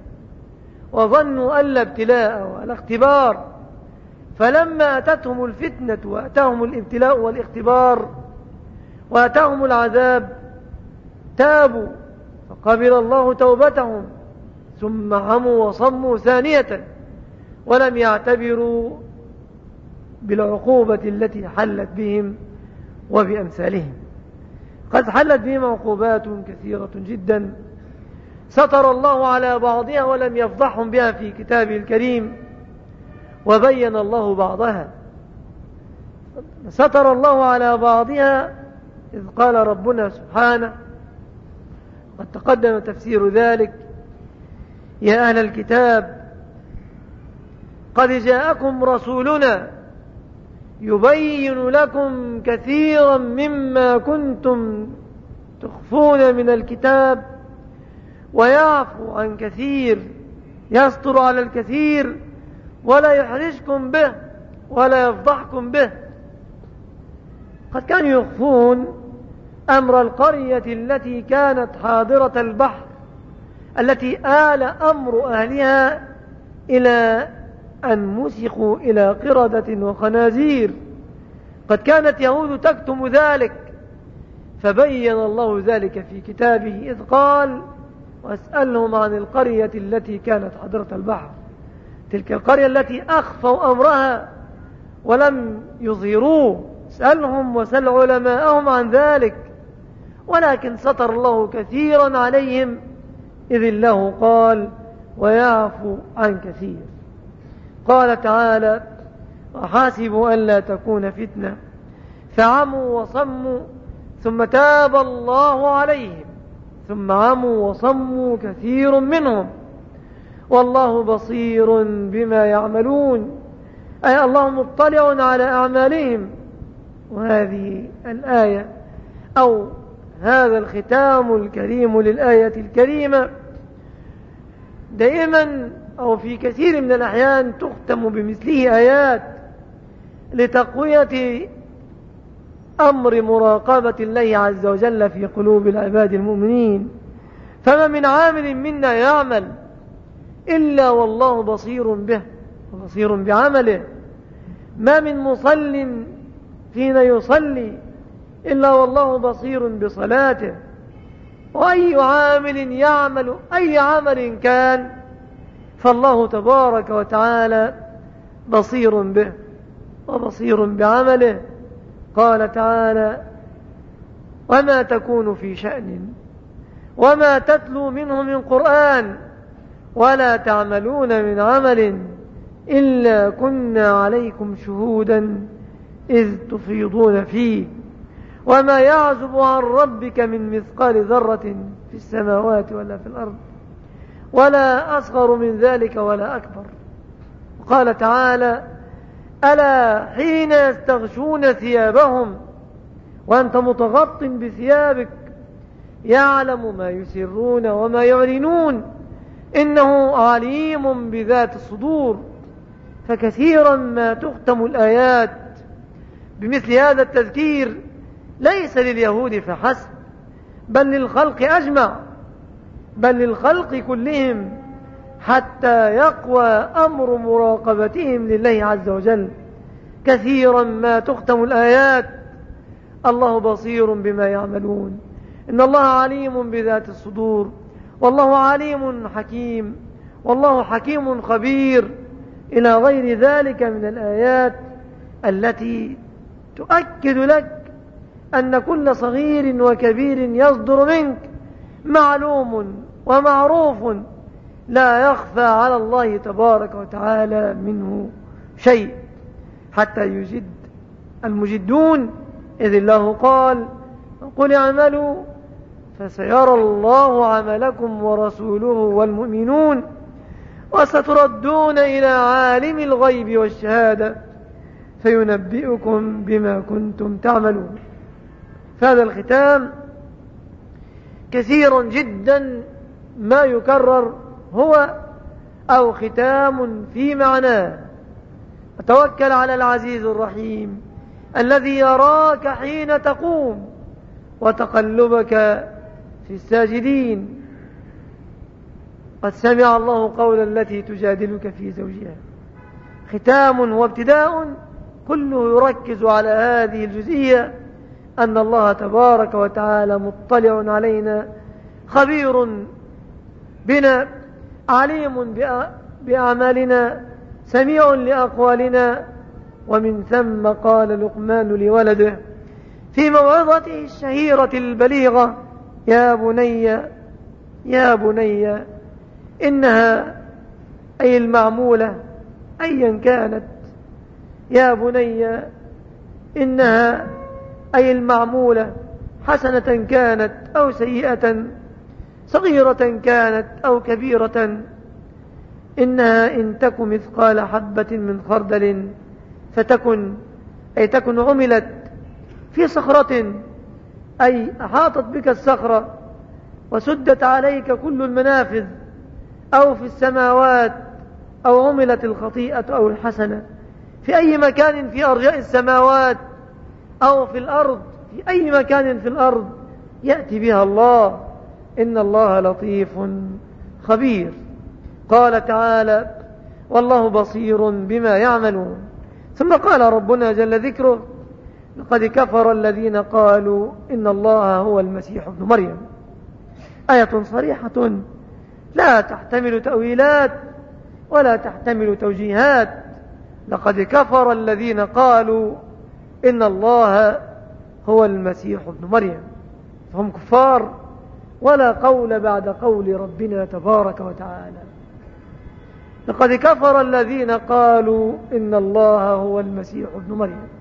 وظنوا ألا ابتلاء ولا اختبار. فلما أتتهم الفتنة وأتاهم الابتلاء والاختبار وأتاهم العذاب تابوا فقبل الله توبتهم ثم عموا وصموا ثانية ولم يعتبروا بالعقوبة التي حلت بهم وبأمثالهم. قد حلت بهم عقوبات كثيرة جدا. ستر الله على بعضها ولم يفضحهم بها في كتابه الكريم. وبين الله بعضها. ستر الله على بعضها إذ قال ربنا سبحانه قد تقدم تفسير ذلك يا أهل الكتاب قد جاءكم رسولنا يبين لكم كثيرا مما كنتم تخفون من الكتاب ويعفو عن كثير يستر على الكثير ولا يحرجكم به ولا يفضحكم به. قد كانوا يخفون أمر القرية التي كانت حاضرة البحر التي آل أمر أهلها إلى أن مسخوا إلى قردة وخنازير. قد كانت يهود تكتم ذلك فبين الله ذلك في كتابه إذ قال واسألهم عن القرية التي كانت حضرة البحر. تلك القرية التي أخفوا أمرها ولم يظهروه. اسألهم وسل علماءهم عن ذلك ولكن ستر الله كثيرا عليهم إذ الله قال ويعفو عن كثير قال تعالى وحاسبوا ألا تكون فتنة فعموا وصموا ثم تاب الله عليهم ثم عموا وصموا كثير منهم. والله بصير بما يعملون. أي الله مطلع على أعمالهم. وهذه الآية أو هذا الختام الكريم للآية الكريمة. دائما أو في كثير من الأحيان تختم بمثله آيات لتقوية أمر مراقبة الله عز وجل في قلوب العباد المؤمنين. فما من عامل منا يعمل إلا والله بصير به بصير بعمله. ما من مصل فينا يصلي إلا والله بصير بصلاته. وأي عامل يعمل أي عمل كان فالله تبارك وتعالى بصير به وبصير بعمله. قال تعالى وما تكون في شأن وما تتلو منه من قرآن ولا تعملون من عمل إلا كنا عليكم شهودا إذ تفيضون فيه. وما يعزب عن ربك من مثقال ذرة في السماوات ولا في الأرض ولا أصغر من ذلك ولا أكبر. وقال تعالى ألا حين يستغشون ثيابهم وأنت متغط بثيابك يعلم ما يسرون وما يعلنون. إنه عليم بذات الصدور فكثيرا ما تختم الآيات. بمثل هذا التذكير ليس لليهود فحسب بل للخلق أجمع بل للخلق كلهم حتى يقوى أمر مراقبتهم لله عز وجل. كثيرا ما تختم الآيات. الله بصير بما يعملون. إن الله عليم بذات الصدور. والله عليم حكيم والله حكيم خبير. إلى غير ذلك من الآيات التي تؤكد لك أن كل صغير وكبير يصدر منك معلوم ومعروف لا يخفى على الله تبارك وتعالى منه شيء حتى يجد المجدون. إذ الله قال قل اعملوا فسيرى الله عملكم ورسوله والمؤمنون وستردون إلى عالم الغيب والشهادة فينبئكم بما كنتم تعملون. فهذا الختام كثير جدا ما يكرر هو أو ختام في معناه وتوكل على العزيز الرحيم الذي يراك حين تقوم وتقلبك في الساجدين. قد سمع الله قول التي تجادلك في زوجها. ختام وابتداء كله يركز على هذه الجزئية أن الله تبارك وتعالى مطلع علينا خبير بنا عليم بأعمالنا سميع لأقوالنا. ومن ثم قال لقمان لولده في موعظته الشهيرة البليغة يا بني يا بني إنها أي المعمولة أيا كانت. يا بني إنها أي المعمولة حسنة كانت أو سيئة صغيرة كانت أو كبيرة. إنها إن تك مثقال حبة من خردل فتكن أي تكن عملت في صخرة أي أحاطت بك الصخرة وسدت عليك كل المنافذ أو في السماوات أو عملت الخطيئة أو الحسنة. في أي مكان في أرجاء السماوات أو في الأرض في أي مكان في الأرض يأتي بها الله. إن الله لطيف خبير. قال تعالى والله بصير بما يعملون. ثم قال ربنا جل ذكره لقد كفر الذين قالوا إن الله هو المسيح ابن مريم. آية صريحة. لا تحتمل تأويلات ولا تحتمل توجيهات. لقد كفر الذين قالوا إن الله هو المسيح ابن مريم. فهم كفار ولا قول بعد قول ربنا تبارك وتعالى. لقد كفر الذين قالوا إن الله هو المسيح ابن مريم.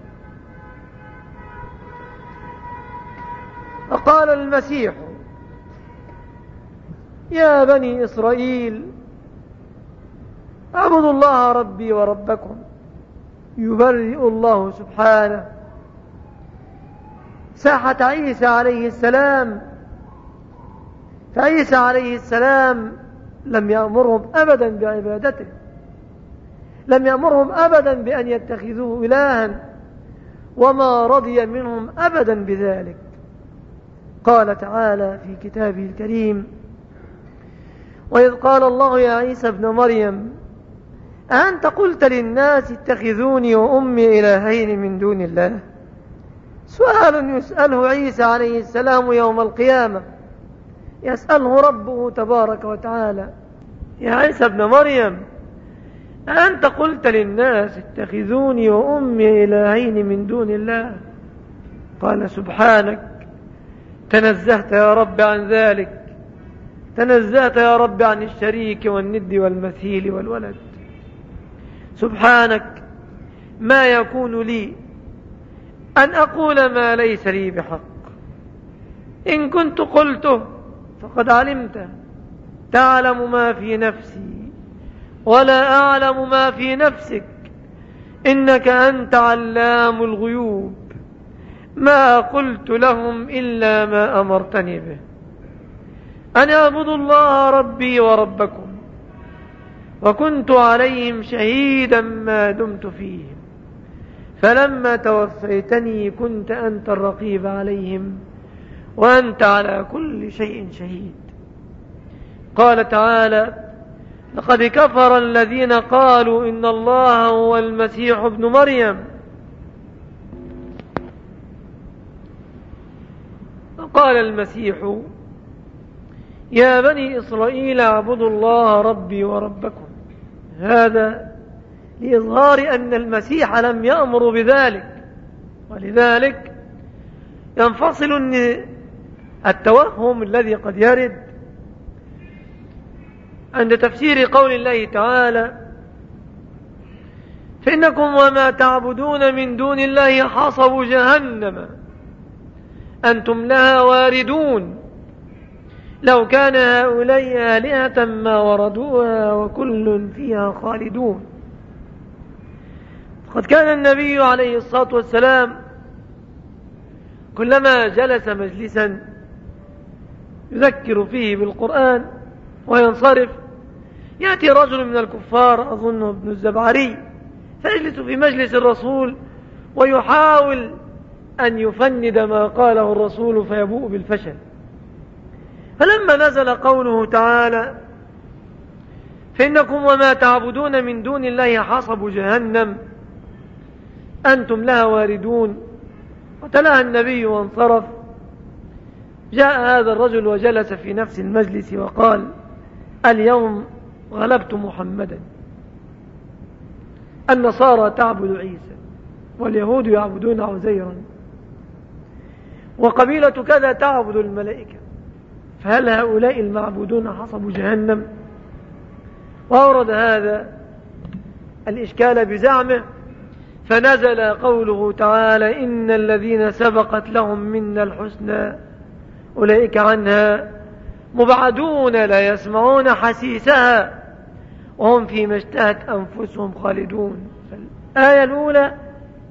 فقال المسيح يا بني إسرائيل اعبدوا الله ربي وربكم يبرئ الله سبحانه. ساحة عيسى عليه السلام فعيسى عليه السلام لم يأمرهم أبدا بعبادته لم يأمرهم أبدا بأن يتخذوه إلها وما رضي منهم أبدا بذلك. قال تعالى في كتابه الكريم وإذ قال الله يا عيسى ابن مريم أنت قلت للناس اتخذوني وأمي إلهين من دون الله؟ سؤال يسأله عيسى عليه السلام يوم القيامة. يسأله ربه تبارك وتعالى يا عيسى ابن مريم أنت قلت للناس اتخذوني وأمي إلهين من دون الله؟ قال سبحانك تنزهت يا رب عن ذلك. تنزهت يا رب عن الشريك والند والمثيل والولد. سبحانك ما يكون لي أن أقول ما ليس لي بحق. إن كنت قلته فقد علمت. تعلم ما في نفسي ولا أعلم ما في نفسك. إنك أنت علام الغيوب. ما قلت لهم إلا ما أمرتني به. أن اعبدوا الله ربي وربكم وكنت عليهم شهيدا ما دمت فيهم. فلما توفيتني كنت أنت الرقيب عليهم وأنت على كل شيء شهيد. قال تعالى لقد كفر الذين قالوا إن الله هو المسيح ابن مريم. قال المسيح يا بني إسرائيل اعبدوا الله ربي وربكم. هذا لإظهار أن المسيح لم يأمر بذلك. ولذلك ينفصل التوهم الذي قد يرد عند تفسير قول الله تعالى فإنكم وما تعبدون من دون الله حصب جهنم. أنتم لها واردون. لو كان هؤلاء آلهة ما وردوها وكل فيها خالدون. قد كان النبي عليه الصلاة والسلام كلما جلس مجلسا يذكر فيه بالقرآن وينصرف. يأتي رجل من الكفار أظنه ابن الزبعري فيجلس في مجلس الرسول ويحاول أن يفند ما قاله الرسول فيبوء بالفشل. فلما نزل قوله تعالى فإنكم وما تعبدون من دون الله حصب جهنم أنتم لها واردون. وتلاها النبي وانصرف. جاء هذا الرجل وجلس في نفس المجلس وقال اليوم غلبت محمدا. النصارى تعبد عيسى واليهود يعبدون عزيرا. وقبيلة كذا تعبد الملائكة. فهل هؤلاء المعبودون حصبوا جهنم؟ وأورد هذا الإشكال بزعمه فنزل قوله تعالى إن الذين سبقت لهم منا الحسنى أولئك عنها مبعدون لا يسمعون حسيسها وهم فيما اشتهت أنفسهم خالدون. الآية الأولى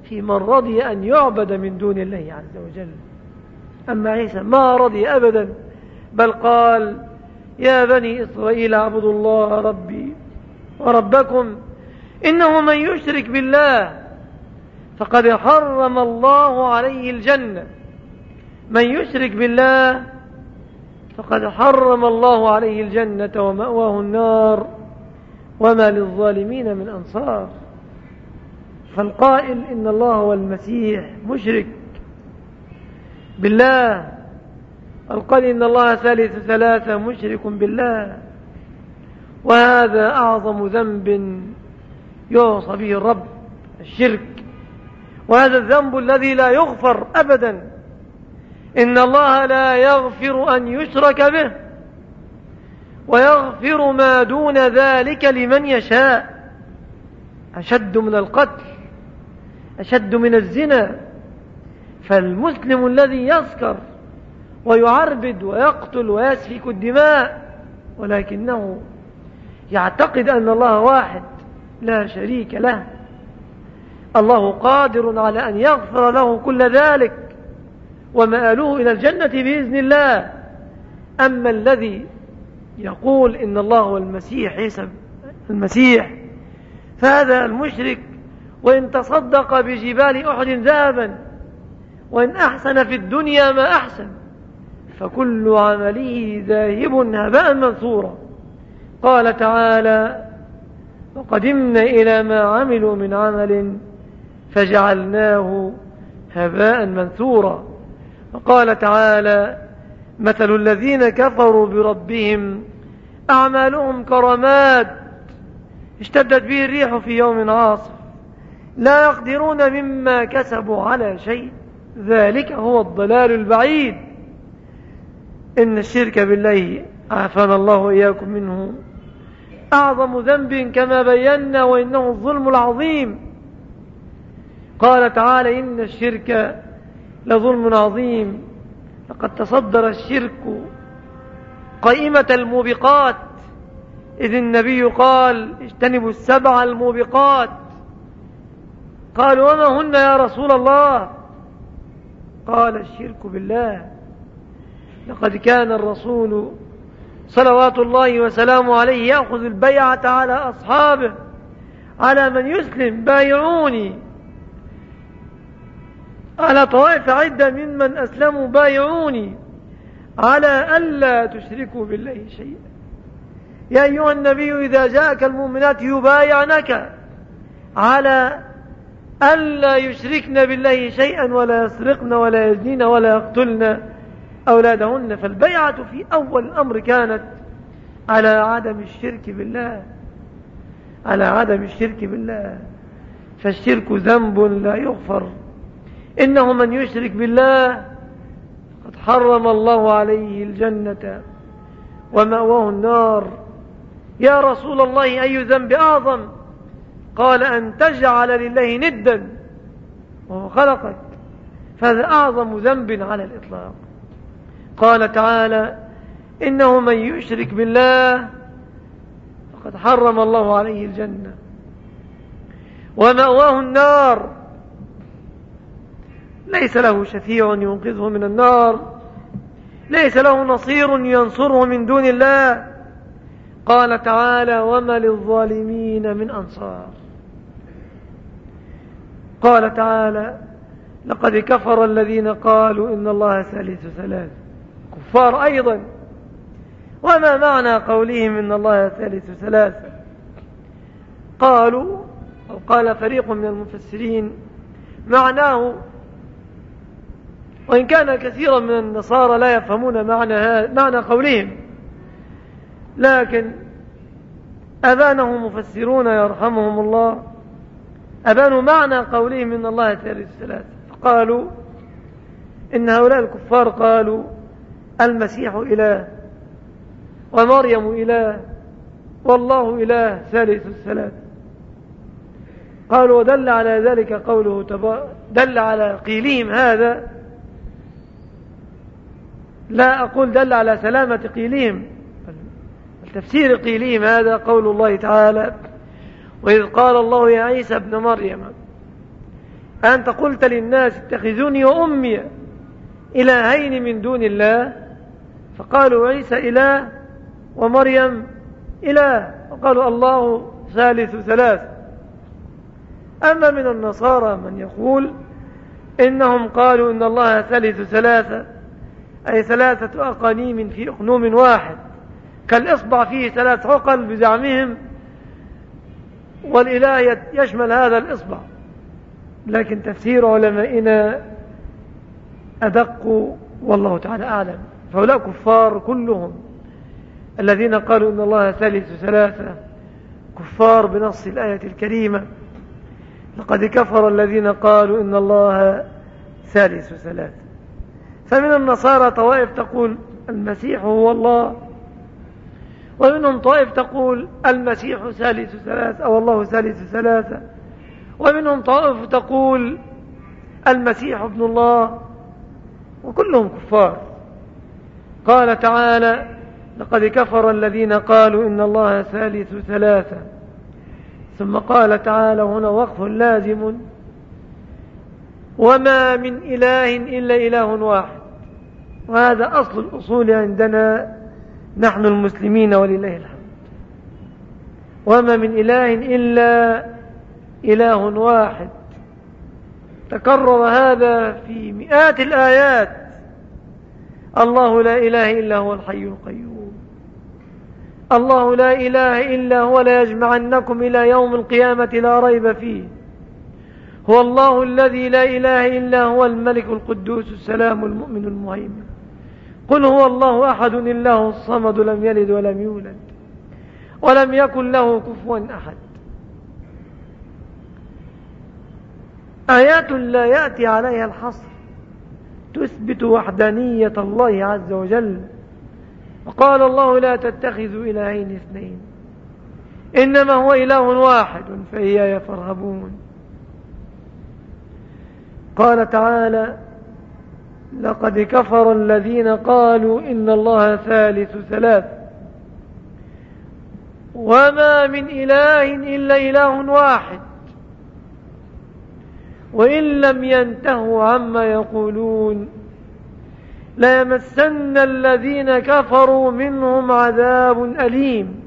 في من رضي أن يعبد من دون الله عز وجل. أما عيسى ما رضي أبدا بل قال يا بني إسرائيل اعبدوا الله ربي وربكم إنه من يشرك بالله فقد حرم الله عليه الجنة. من يشرك بالله فقد حرم الله عليه الجنة ومأواه النار. وما للظالمين من أنصار. فالقائل إن الله هو المسيح مشرك. بالله. القائل إن الله ثالث ثلاثة مشرك بالله. وهذا أعظم ذنب يوصى به الرب الشرك. وهذا الذنب الذي لا يغفر أبدا. إن الله لا يغفر أن يشرك به ويغفر ما دون ذلك لمن يشاء. أشد من القتل أشد من الزنا. فالمسلم الذي يسكر ويعربد ويقتل ويسفك الدماء ولكنه يعتقد أن الله واحد لا شريك له الله قادر على أن يغفر له كل ذلك ومآله إلى الجنة بإذن الله. أما الذي يقول إن الله هو المسيح عيسى المسيح فهذا المشرك وإن تصدق بجبال أحد ذهبا وإن أحسن في الدنيا ما أحسن. فكل عمله ذاهب هباء منصورا. قال تعالى وقدمنا إلى ما عملوا من عمل فجعلناه هباء منثورا. وقال تعالى مثل الذين كفروا بربهم أعمالهم كرماد اشتدت به الريح في يوم عاصف لا يقدرون مما كسبوا على شيء. ذلك هو الضلال البعيد. إن الشرك بالله عافانا الله وإياكم منه. أعظم ذنب كما بينا وإنه الظلم العظيم. قال تعالى إن الشرك لظلم عظيم. لقد تصدر الشرك قائمة الموبقات. إذ النبي قال اجتنبوا السبع الموبقات. قالوا وما هن يا رسول الله؟ قال الشرك بالله. لقد كان الرسول صلوات الله وسلامه عليه يأخذ البيعة على أصحابه على من يسلم بايعوني. على طوائف عدة ممن أسلموا بايعوني. على ألا تشركوا بالله شيئا. يا أيها النبي إذا جاءك المؤمنات يبايعنك على ألا يشركن بالله شيئا ولا يسرقن ولا يزنين ولا يقتلن أولادهن. فالبيعة في أول الأمر كانت على عدم الشرك بالله على عدم الشرك بالله. فالشرك ذنب لا يغفر. إنه من يشرك بالله قد حرم الله عليه الجنة ومأواه النار. يا رسول الله أي ذنب أعظم؟ قال أن تجعل لله ندا وهو خلقك فهذا أعظم ذنب على الإطلاق. قال تعالى إنه من يشرك بالله فقد حرم الله عليه الجنة ومأواه النار. ليس له شفيع ينقذه من النار ليس له نصير ينصره من دون الله. قال تعالى وما للظالمين من أنصار. قال تعالى لقد كفر الذين قالوا إن الله ثالث ثلاث. كفار أيضا. وما معنى قولهم إن الله ثالث ثلاثة قالوا أو قال فريق من المفسرين معناه وإن كان كثيرا من النصارى لا يفهمون معنى, معنى قولهم. لكن أبانه مفسرون يرحمهم الله. أبانوا معنى قولهم إن الله ثالث ثلاثة فقالوا إن هؤلاء الكفار قالوا المسيح إله ومريم إله والله إله ثالث الثلاثة قالوا ودل على ذلك قوله دل على قيلهم هذا. لا أقول دل على سلامة قيلهم تفسير قيلهم هذا قول الله تعالى. وإذ قال الله يا عيسى ابن مريم أنت قلت للناس اتخذوني وأمي إلهين من دون الله؟ فقالوا عيسى إله ومريم إله وقالوا الله ثالث ثلاث. أما من النصارى من يقول إنهم قالوا إن الله ثالث ثلاثة أي ثلاثة أقانيم في أقنوم واحد كالإصبع فيه ثلاث عقل بزعمهم والإله يشمل هذا الإصبع. لكن تفسير علمائنا أدق والله تعالى أعلم. فهؤلاء كفار كلهم الذين قالوا إن الله ثالث ثلاثة كفار بنص الآية الكريمة. لقد كفر الذين قالوا إن الله ثالث ثلاثة. فمن النصارى طوائف تقول المسيح هو الله. ومنهم طائف تقول المسيح ثالث ثلاثة أو الله ثالث ثلاثة. ومنهم طائف تقول المسيح ابن الله. وكلهم كفار. قال تعالى لقد كفر الذين قالوا إن الله ثالث ثلاثة. ثم قال تعالى هنا وقف لازم. وما من إله إلا إله واحد. وهذا أصل الأصول عندنا. نحن المسلمين ولله الحمد. وما من إله إلا إله واحد. تكرر هذا في مئات الآيات. الله لا إله إلا هو الحي القيوم. الله لا إله إلا هو لا يجمعنكم إلى يوم القيامة لا ريب فيه. هو الله الذي لا إله إلا هو الملك القدوس السلام المؤمن المهيمن. قل هو الله أحد الله الصمد لم يلد ولم يولد ولم يكن له كفوا أحد. آيات لا يأتي عليها الحصر. تثبت وحدانية الله عز وجل. وقال الله لا تتخذوا إلهين اثنين. إنما هو إله واحد فإياي فارهبون قال تعالى لقد كفر الذين قالوا إن الله ثالث ثلاث. وما من إله إلا إله واحد. وإن لم ينتهوا عما يقولون. ليمسن الذين كفروا منهم عذاب أليم.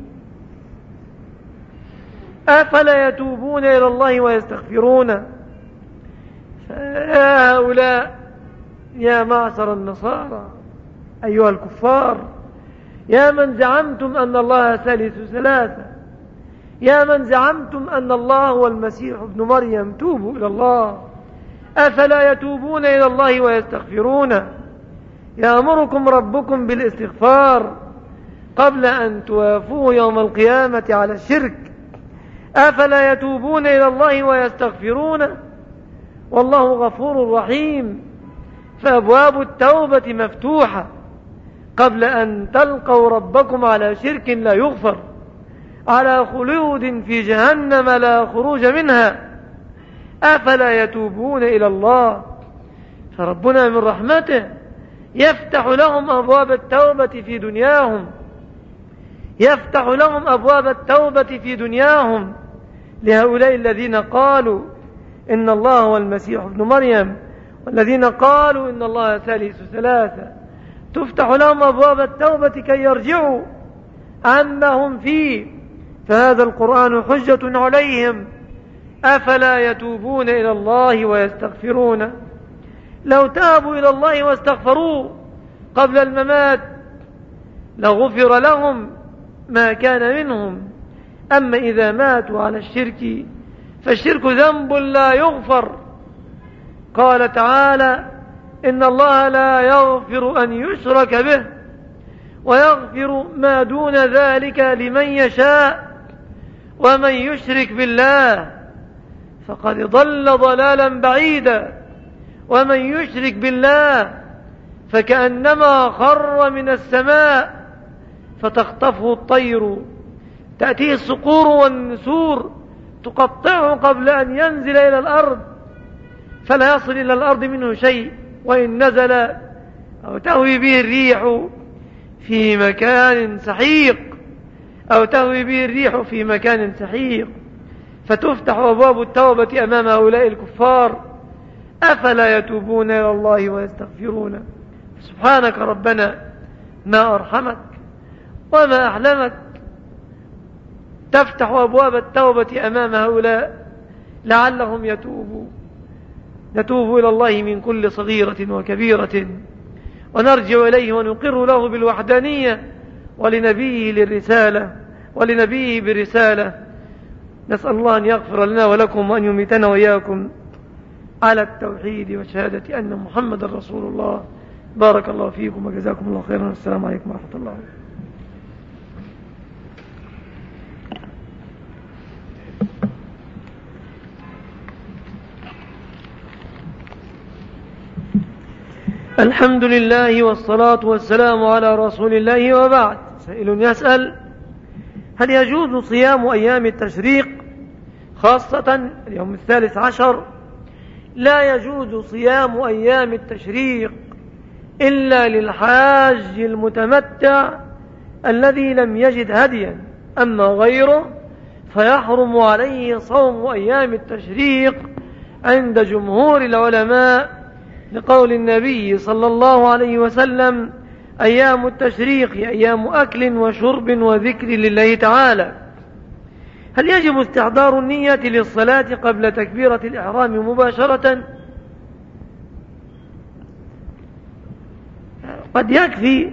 أفلا يتوبون إلى الله ويستغفرون. فيا هؤلاء يا معشر النصارى أيها الكفار يا من زعمتم أن الله ثالث ثلاثة يا من زعمتم أن الله هو المسيح ابن مريم توبوا إلى الله. أفلا يتوبون إلى الله ويستغفرون؟ يأمركم ربكم بالاستغفار قبل أن توافوه يوم القيامة على الشرك. أفلا يتوبون إلى الله ويستغفرون؟ والله غفور رحيم. فأبواب التوبة مفتوحة قبل أن تلقوا ربكم على شرك لا يغفر على خلود في جهنم لا خروج منها. أفلا يتوبون إلى الله؟ فربنا من رحمته يفتح لهم أبواب التوبة في دنياهم يفتح لهم أبواب التوبة في دنياهم. لهؤلاء الذين قالوا إن الله هو المسيح ابن مريم. والذين قالوا إن الله ثالث ثلاثة. تفتح لهم أبواب التوبة كي يرجعوا. عما هم فيه. فهذا القرآن حجة عليهم. أفلا يتوبون إلى الله ويستغفرون؟ لو تابوا إلى الله واستغفروه قبل الممات لغفر لهم ما كان منهم. أما إذا ماتوا على الشرك فالشرك ذنب لا يغفر. قال تعالى إن الله لا يغفر أن يشرك به ويغفر ما دون ذلك لمن يشاء ومن يشرك بالله فقد ضل ضلالا بعيدا ومن يشرك بالله فكأنما خر من السماء فتخطفه الطير تأتيه الصقور والنسور تقطعه قبل أن ينزل إلى الأرض فلا يصل إلى الأرض منه شيء وإن نزل أو تهوي به الريح في مكان سحيق أو تهوي به الريح في مكان سحيق. فتفتح أبواب التوبة أمام هؤلاء الكفار. أفلا يتوبون إلى الله ويستغفرون؟ سبحانك ربنا ما أرحمك وما أحلمك. تفتح أبواب التوبة أمام هؤلاء لعلهم يتوبوا نتوب إلى الله من كل صغيرة وكبيرة. ونرجع إليه ونقر له بالوحدانية ولنبيه للرسالة ولنبيه برسالة نسأل الله أن يغفر لنا ولكم وأن يميتنا وإياكم. على التوحيد وشهادة أن محمد رسول الله. بارك الله فيكم وجزاكم الله خيرا. والسلام عليكم ورحمة الله. الحمد لله والصلاة والسلام على رسول الله وبعد. سائل يسأل هل يجوز صيام أيام التشريق خاصة اليوم الثالث عشر؟ لا يجوز صيام أيام التشريق إلا للحاج المتمتع الذي لم يجد هديا. أما غيره فيحرم عليه صوم أيام التشريق عند جمهور العلماء لقول النبي صلى الله عليه وسلم أيام التشريق أيام أكل وشرب وذكر لله تعالى. هل يجب استحضار النية للصلاة قبل تكبيرة الإحرام مباشرة؟ قد يكفي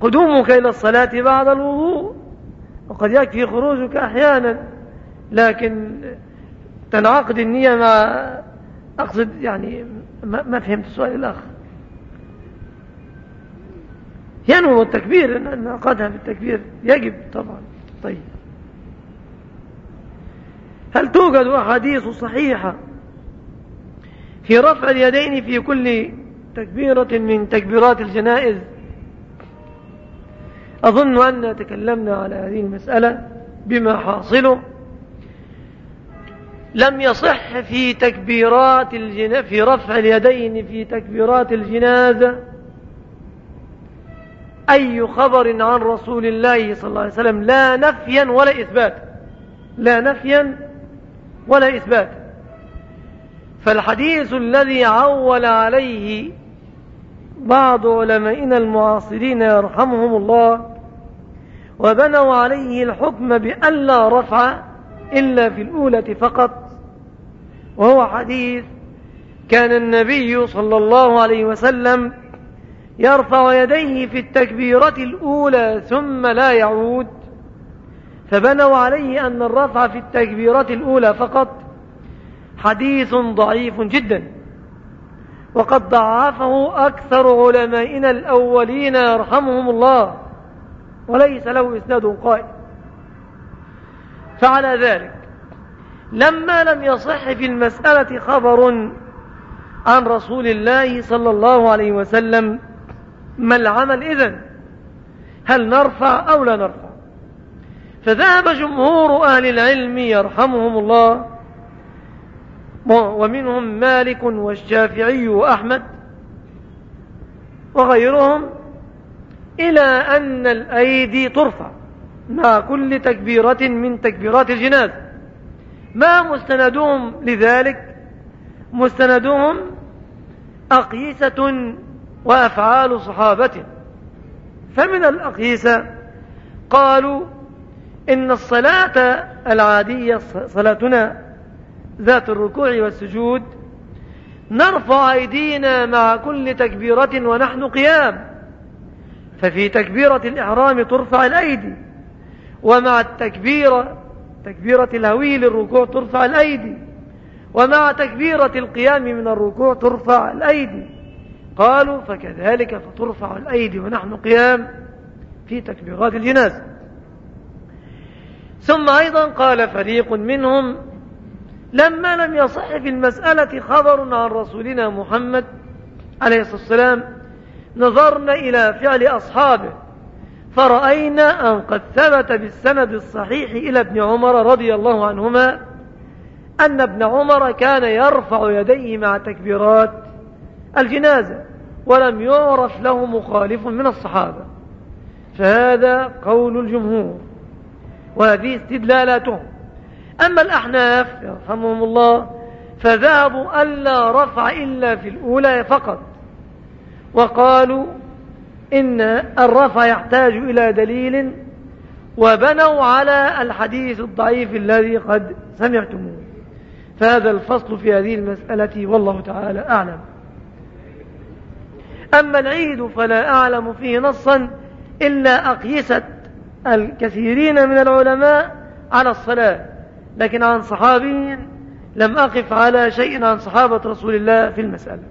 قدومك إلى الصلاة بعد الوضوء وقد يكفي خروجك أحيانا لكن تنعقد النية مع أقصد يعني ما فهمت السؤال الآخر. ينوي التكبير أن نعقدها بالتكبير يجب طبعا. طيب. هل توجد أحاديث صحيحة في رفع اليدين في كل تكبيرة من تكبيرات الجنائز؟ أظن أن تكلمنا على هذه المسألة بما حاصله. لم يصح في تكبيرات الجنا في رفع اليدين في تكبيرات الجنازة أي خبر عن رسول الله صلى الله عليه وسلم لا نفيا ولا إثبات. لا نفيا ولا إثبات. فالحديث الذي عول عليه بعض علمائنا المعاصرين يرحمهم الله وبنوا عليه الحكم بأن لا رفع إلا في الأولى فقط. وهو حديث كان النبي صلى الله عليه وسلم يرفع يديه في التكبيرة الأولى ثم لا يعود. فبنوا عليه أن الرفع في التكبيرة الأولى فقط حديث ضعيف جدا. وقد ضعفه أكثر علمائنا الأولين يرحمهم الله وليس له إسناد قائم فعلى ذلك. لما لم يصح في المسألة خبر عن رسول الله صلى الله عليه وسلم ما العمل إذن؟ هل نرفع أو لا نرفع؟ فذهب جمهور أهل العلم يرحمهم الله ومنهم مالك والشافعي وأحمد وغيرهم إلى أن الأيدي ترفع. مع كل تكبيرة من تكبيرات الجنازة ما مستندهم لذلك؟ مستندهم أقيسة وأفعال صحابته فمن الأقيسة قالوا إن الصلاة العادية صلاتنا ذات الركوع والسجود نرفع أيدينا مع كل تكبيرة ونحن قيام. ففي تكبيرة الإحرام ترفع الأيدي. ومع التكبيرة تكبيرة الهوي للركوع ترفع الأيدي. ومع تكبيرة القيام من الركوع ترفع الأيدي. قالوا فكذلك فترفع الأيدي ونحن قيام في تكبيرات الجنازة. ثم أيضا قال فريق منهم لما لم يصح في المسألة خبر عن رسولنا محمد عليه الصلاة والسلام نظرنا إلى فعل أصحابه فرأينا أن قد ثبت بالسند الصحيح إلى ابن عمر رضي الله عنهما أن ابن عمر كان يرفع يديه مع تكبيرات الجنازة ولم يعرف له مخالف من الصحابة. فهذا قول الجمهور وهذه استدلالاتهم. أما الأحناف يرحمهم الله فذهبوا ألا رفع إلا في الأولى فقط. وقالوا إن الرفع يحتاج إلى دليل وبنوا على الحديث الضعيف الذي قد سمعتموه. فهذا الفصل في هذه المسألة والله تعالى أعلم. أما العيد فلا أعلم فيه نصا إلا أقيسة الكثيرين من العلماء على الصلاة. لكن عن صحابي لم أقف على شيء عن صحابة رسول الله في المسألة.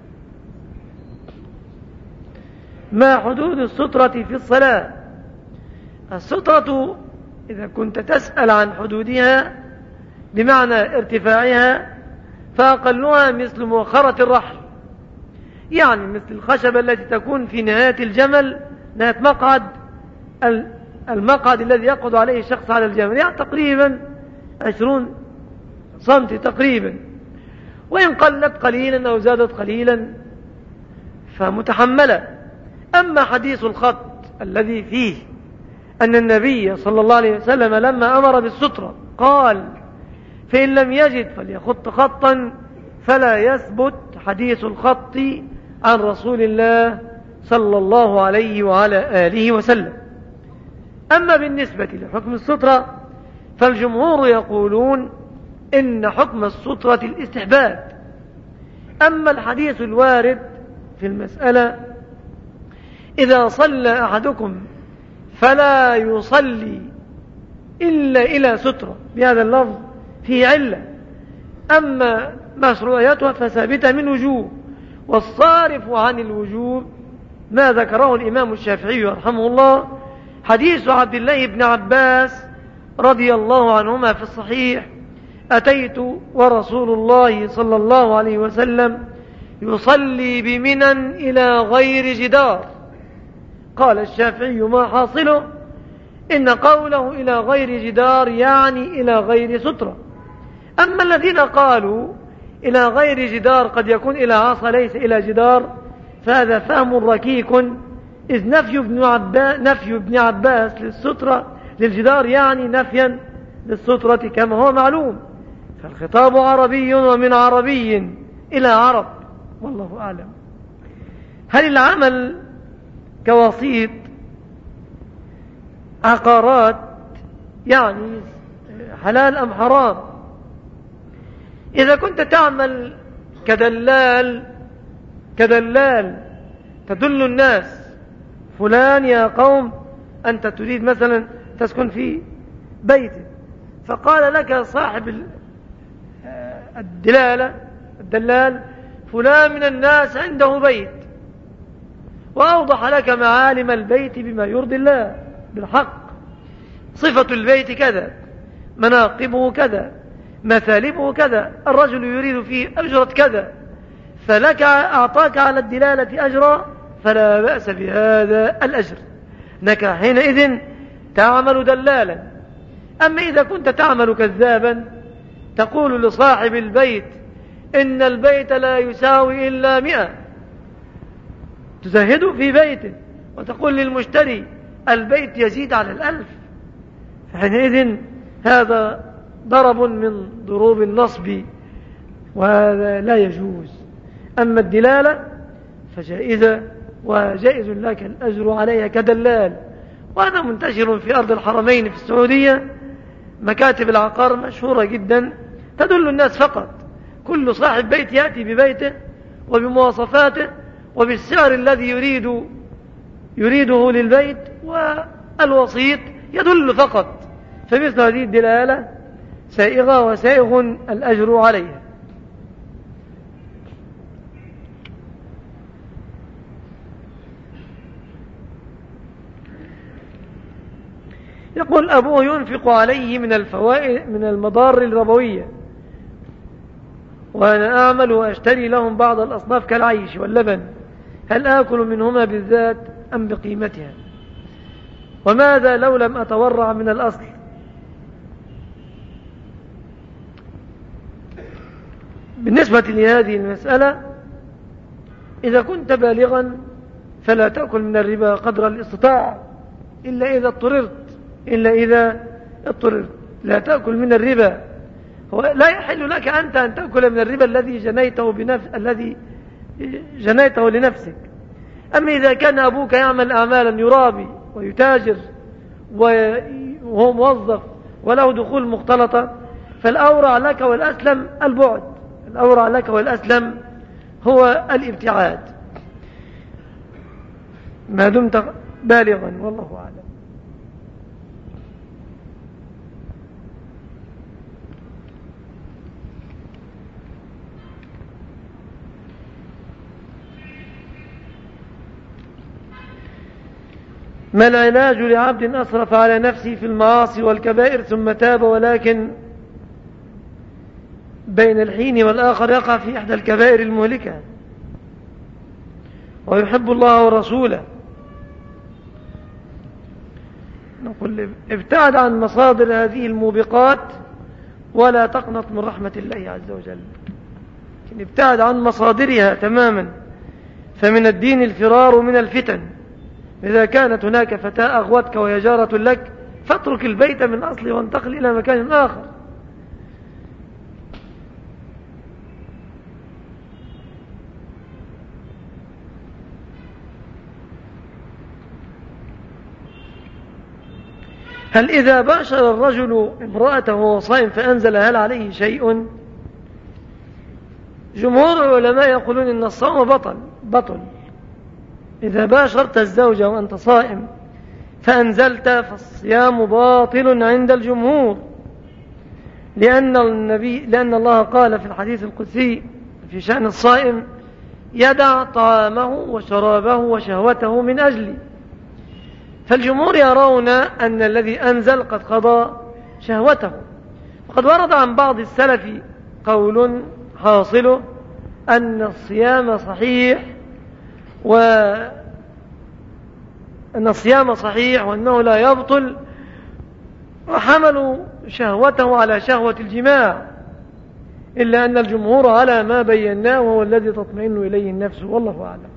ما حدود السترة في الصلاة. السترة إذا كنت تسأل عن حدودها بمعنى ارتفاعها فأقلها مثل مؤخرة الرحل. يعني مثل الخشبة التي تكون في نهاية الجمل نهاية مقعد المقعد الذي يقعد عليه الشخص على الجمل يعني تقريبا عشرون سنتي تقريبا. وإن قلت قليلا أو زادت قليلا فمتحملة. أما حديث الخط الذي فيه أن النبي صلى الله عليه وسلم لما أمر بالسترة قال فإن لم يجد فليخط خطا فلا يثبت حديث الخط عن رسول الله صلى الله عليه وعلى آله وسلم. أما بالنسبة لحكم السترة فالجمهور يقولون إن حكم السترة الاستحباب. أما الحديث الوارد في المسألة إذا صلى أحدكم فلا يصلي إلا إلى سترة بهذا اللفظ في علة. أما مشروعيتها فثابتة من وجوه والصارف عن الوجوب ما ذكره الإمام الشافعي رحمه الله. حديث عبد الله بن عباس رضي الله عنهما في الصحيح أتيت ورسول الله صلى الله عليه وسلم يصلي بمنا إلى غير جدار. قال الشافعي ما حاصله إن قوله إلى غير جدار يعني إلى غير سترة. أما الذين قالوا إلى غير جدار قد يكون إلى عصا ليس إلى جدار فهذا فهم ركيك إذ نفي ابن عباس, نفي ابن عباس للسترة للجدار يعني نفيا للسترة كما هو معلوم. فالخطاب عربي ومن عربي إلى عرب والله أعلم. هل العمل كوسيط عقارات يعني حلال أم حرام. إذا كنت تعمل كدلال كدلال تدل الناس فلان يا قوم أنت تريد مثلا تسكن في بيت فقال لك صاحب الدلالة الدلال فلان من الناس عنده بيت. وأوضح لك معالم البيت بما يرضي الله بالحق. صفة البيت كذا مناقبه كذا مثالبه كذا الرجل يريد فيه أجرة كذا. فلك أعطاك على الدلالة أجرا فلا بأس بهذا الأجر. أنك حينئذ تعمل دلالا. أما إذا كنت تعمل كذابا تقول لصاحب البيت إن البيت لا يساوي إلا مئة. تزهده في بيته وتقول للمشتري البيت يزيد على الألف. فحينئذ هذا ضرب من ضروب النصب وهذا لا يجوز. أما الدلالة فجائزة وجائز لك الأجر عليها كدلال. وهذا منتشر في أرض الحرمين في السعودية. مكاتب العقار مشهورة جدا. تدل الناس فقط. كل صاحب بيت يأتي ببيته وبمواصفاته وبالسعر الذي يريد يريده للبيت والوسيط يدل فقط. فمثل هذه الدلالة سائغة وسائغ الأجر عليها. يقول أبوه ينفق عليه من الفوائد من المضار الربوية. وأنا أعمل وأشتري لهم بعض الأصناف كالعيش واللبن. هل آكل منهما بالذات أم بقيمتها؟ وماذا لو لم أتورع من الأصل؟ بالنسبة لهذه المسألة إذا كنت بالغا فلا تأكل من الربا قدر الاستطاع إلا إذا اضطررت إلا إذا اضطررت. لا تأكل من الربا. هو لا يحل لك أنت أن تأكل من الربا الذي جنيته بنفس الذي جنيته لنفسك. أما إذا كان أبوك يعمل أعمالا يرابي ويتاجر وهو موظف وله دخول مختلطة فالأورع لك والأسلم البعد. الأورع لك والأسلم هو الابتعاد. ما دمت بالغا والله أعلم. ما العلاج لعبد أسرف على نفسه في المعاصي والكبائر ثم تاب ولكن بين الحين والآخر يقع في إحدى الكبائر المهلكة. ويحب الله ورسوله. نقول ابتعد عن مصادر هذه الموبقات ولا تقنط من رحمة الله عز وجل. ابتعد عن مصادرها تماما. فمن الدين الفرار من الفتن. إذا كانت هناك فتاة أغوتك وهي جارة لك فاترك البيت من أصله وانتقل إلى مكان آخر. هل إذا باشر الرجل امرأته وهو صائم فأنزل هل عليه شيء؟ جمهور العلماء يقولون إن الصوم بطل بطل. إذا باشرت الزوجة وأنت صائم فأنزلت فالصيام باطل عند الجمهور لأن, النبي لأن الله قال في الحديث القدسي في شأن الصائم يدع طعامه وشرابه وشهوته من أجلي. فالجمهور يرون أن الذي أنزل قد قضى شهوته. وقد ورد عن بعض السلف قول حاصله أن الصيام صحيح و أن الصيام صحيح وأنه لا يبطل وحملوا شهوته على شهوة الجماع إلا أن الجمهور على ما بيناه وهو الذي تطمئن إليه النفس والله أعلم.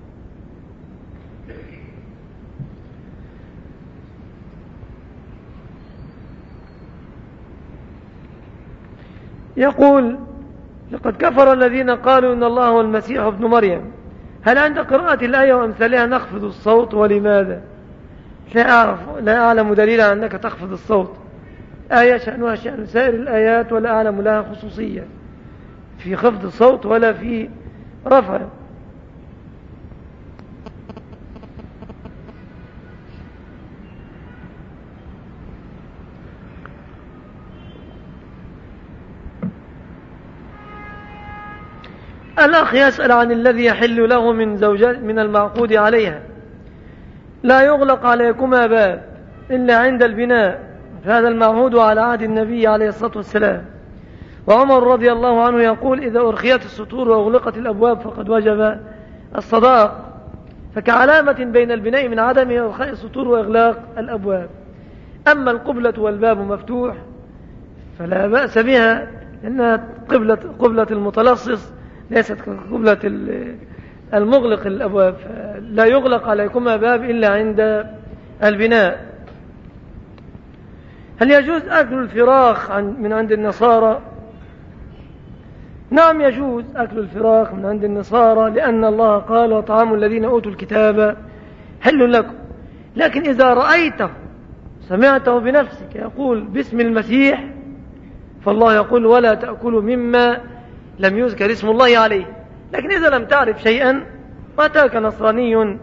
يقول لقد كفر الذين قالوا إن الله هو المسيح ابن مريم. هل عند قراءة الآية وأمثالها نخفض الصوت ولماذا؟ لا أعرف لا أعلم دليلا أنك تخفض الصوت. آية شأنها شأن سائر الآيات ولا أعلم لها خصوصية. في خفض الصوت ولا في رفع الأخ يسأل عن الذي يحل له من زوجات من المعقود عليها. لا يغلق عليكما باب إلا عند البناء. هذا المعهود على عهد النبي عليه الصلاة والسلام. وعمر رضي الله عنه يقول إذا أرخيت السطور وأغلقت الأبواب فقد وجب الصداق. فكعلامة بين البناء من عدم إرخاء السطور وإغلاق الأبواب. أما القبلة والباب مفتوح فلا بأس بها لأنها قبلة, قبلة المتلصص. ليست كقبلة المغلق الأبواب. لا يغلق عليكما باب إلا عند البناء. هل يجوز أكل الفراخ من عند النصارى؟ نعم يجوز أكل الفراخ من عند النصارى لأن الله قال وطعام الذين أوتوا الكتاب حل لكم. لكن إذا رأيته سمعته بنفسك يقول باسم المسيح. فالله يقول ولا تأكلوا مما لم يذكر اسم الله عليه. لكن إذا لم تعرف شيئا وأتاك نصراني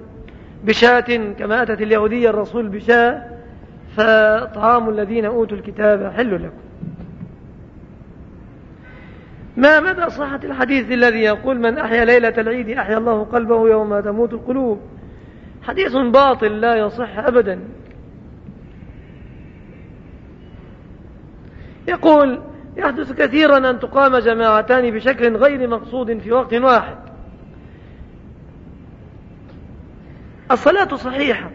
بشاة كما أتت اليهودية الرسول بشاة فطعام الذين أوتوا الكتاب حل لكم. ما مدى صحة الحديث الذي يقول من أحيا ليلة العيد أحيا الله قلبه يوم تموت القلوب؟ حديث باطل لا يصح أبدا. يقول يحدث كثيرا أن تقام جماعتان بشكل غير مقصود في وقت واحد. الصلاة صحيحة.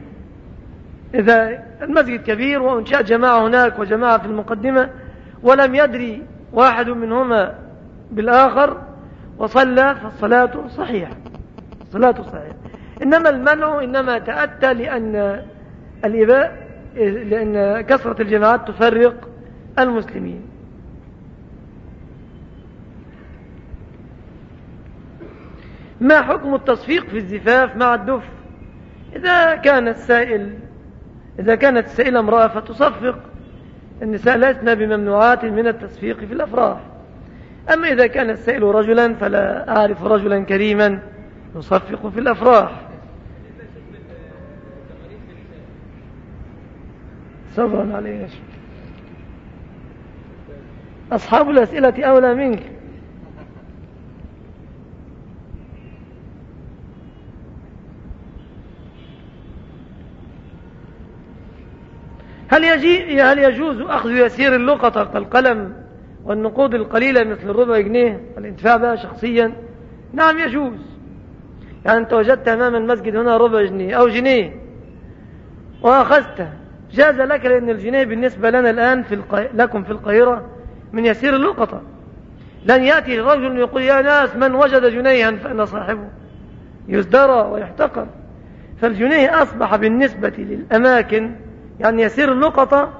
إذا المسجد كبير وأنشأ جماعة هناك وجماعة في المقدمة ولم يدري واحد منهما بالآخر وصلى فالصلاة صحيحة. الصلاة صحيحة. إنما المنع إنما تأتى لأن الإباء لأن كثرة الجماعات تفرق المسلمين. ما حكم التصفيق في الزفاف مع الدف؟ إذا كان السائل إذا كانت السائلة امرأة فتصفق. النساء لسنا بممنوعات من التصفيق في الأفراح. أما إذا كان السائل رجلا فلا أعرف رجلا كريما يصفق في الأفراح. صبرا عليه أصحاب الأسئلة أولى منك. هل, يجي هل يجوز أخذ يسير اللقطة كالقلم والنقود القليلة مثل الربع جنيه الانتفاع بها شخصيا؟ نعم يجوز. يعني أنت وجدت أمام المسجد هنا ربع جنيه أو جنيه وأخذته. جاز لك لأن الجنيه بالنسبة لنا الآن في الق... لكم في القاهرة من يسير اللقطة لن يأتي رجل يقول يا ناس من وجد جنيها فأنا صاحبه. يزدرى ويحتقر. فالجنيه أصبح بالنسبة للأماكن يعني يسير اللقطة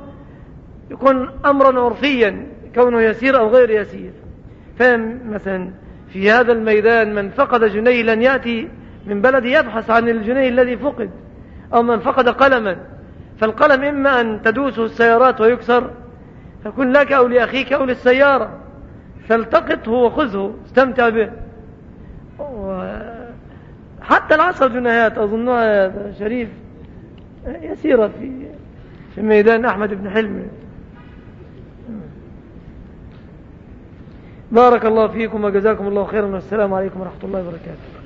يكون أمرا عرفيا كونه يسير أو غير يسير. فمثلا في هذا الميدان من فقد جنيه لن يأتي من بلد يبحث عن الجنيه الذي فقد أو من فقد قلما. فالقلم إما أن تدوسه السيارات ويكسر فكن لك أو لأخيك أو للسيارة. فالتقطه وخذه استمتع به. حتى العشر جنيهات أظنها شريف يسيرة في في ميدان أحمد بن حلمي بارك الله فيكم وجزاكم الله خيرا والسلام عليكم ورحمة الله وبركاته.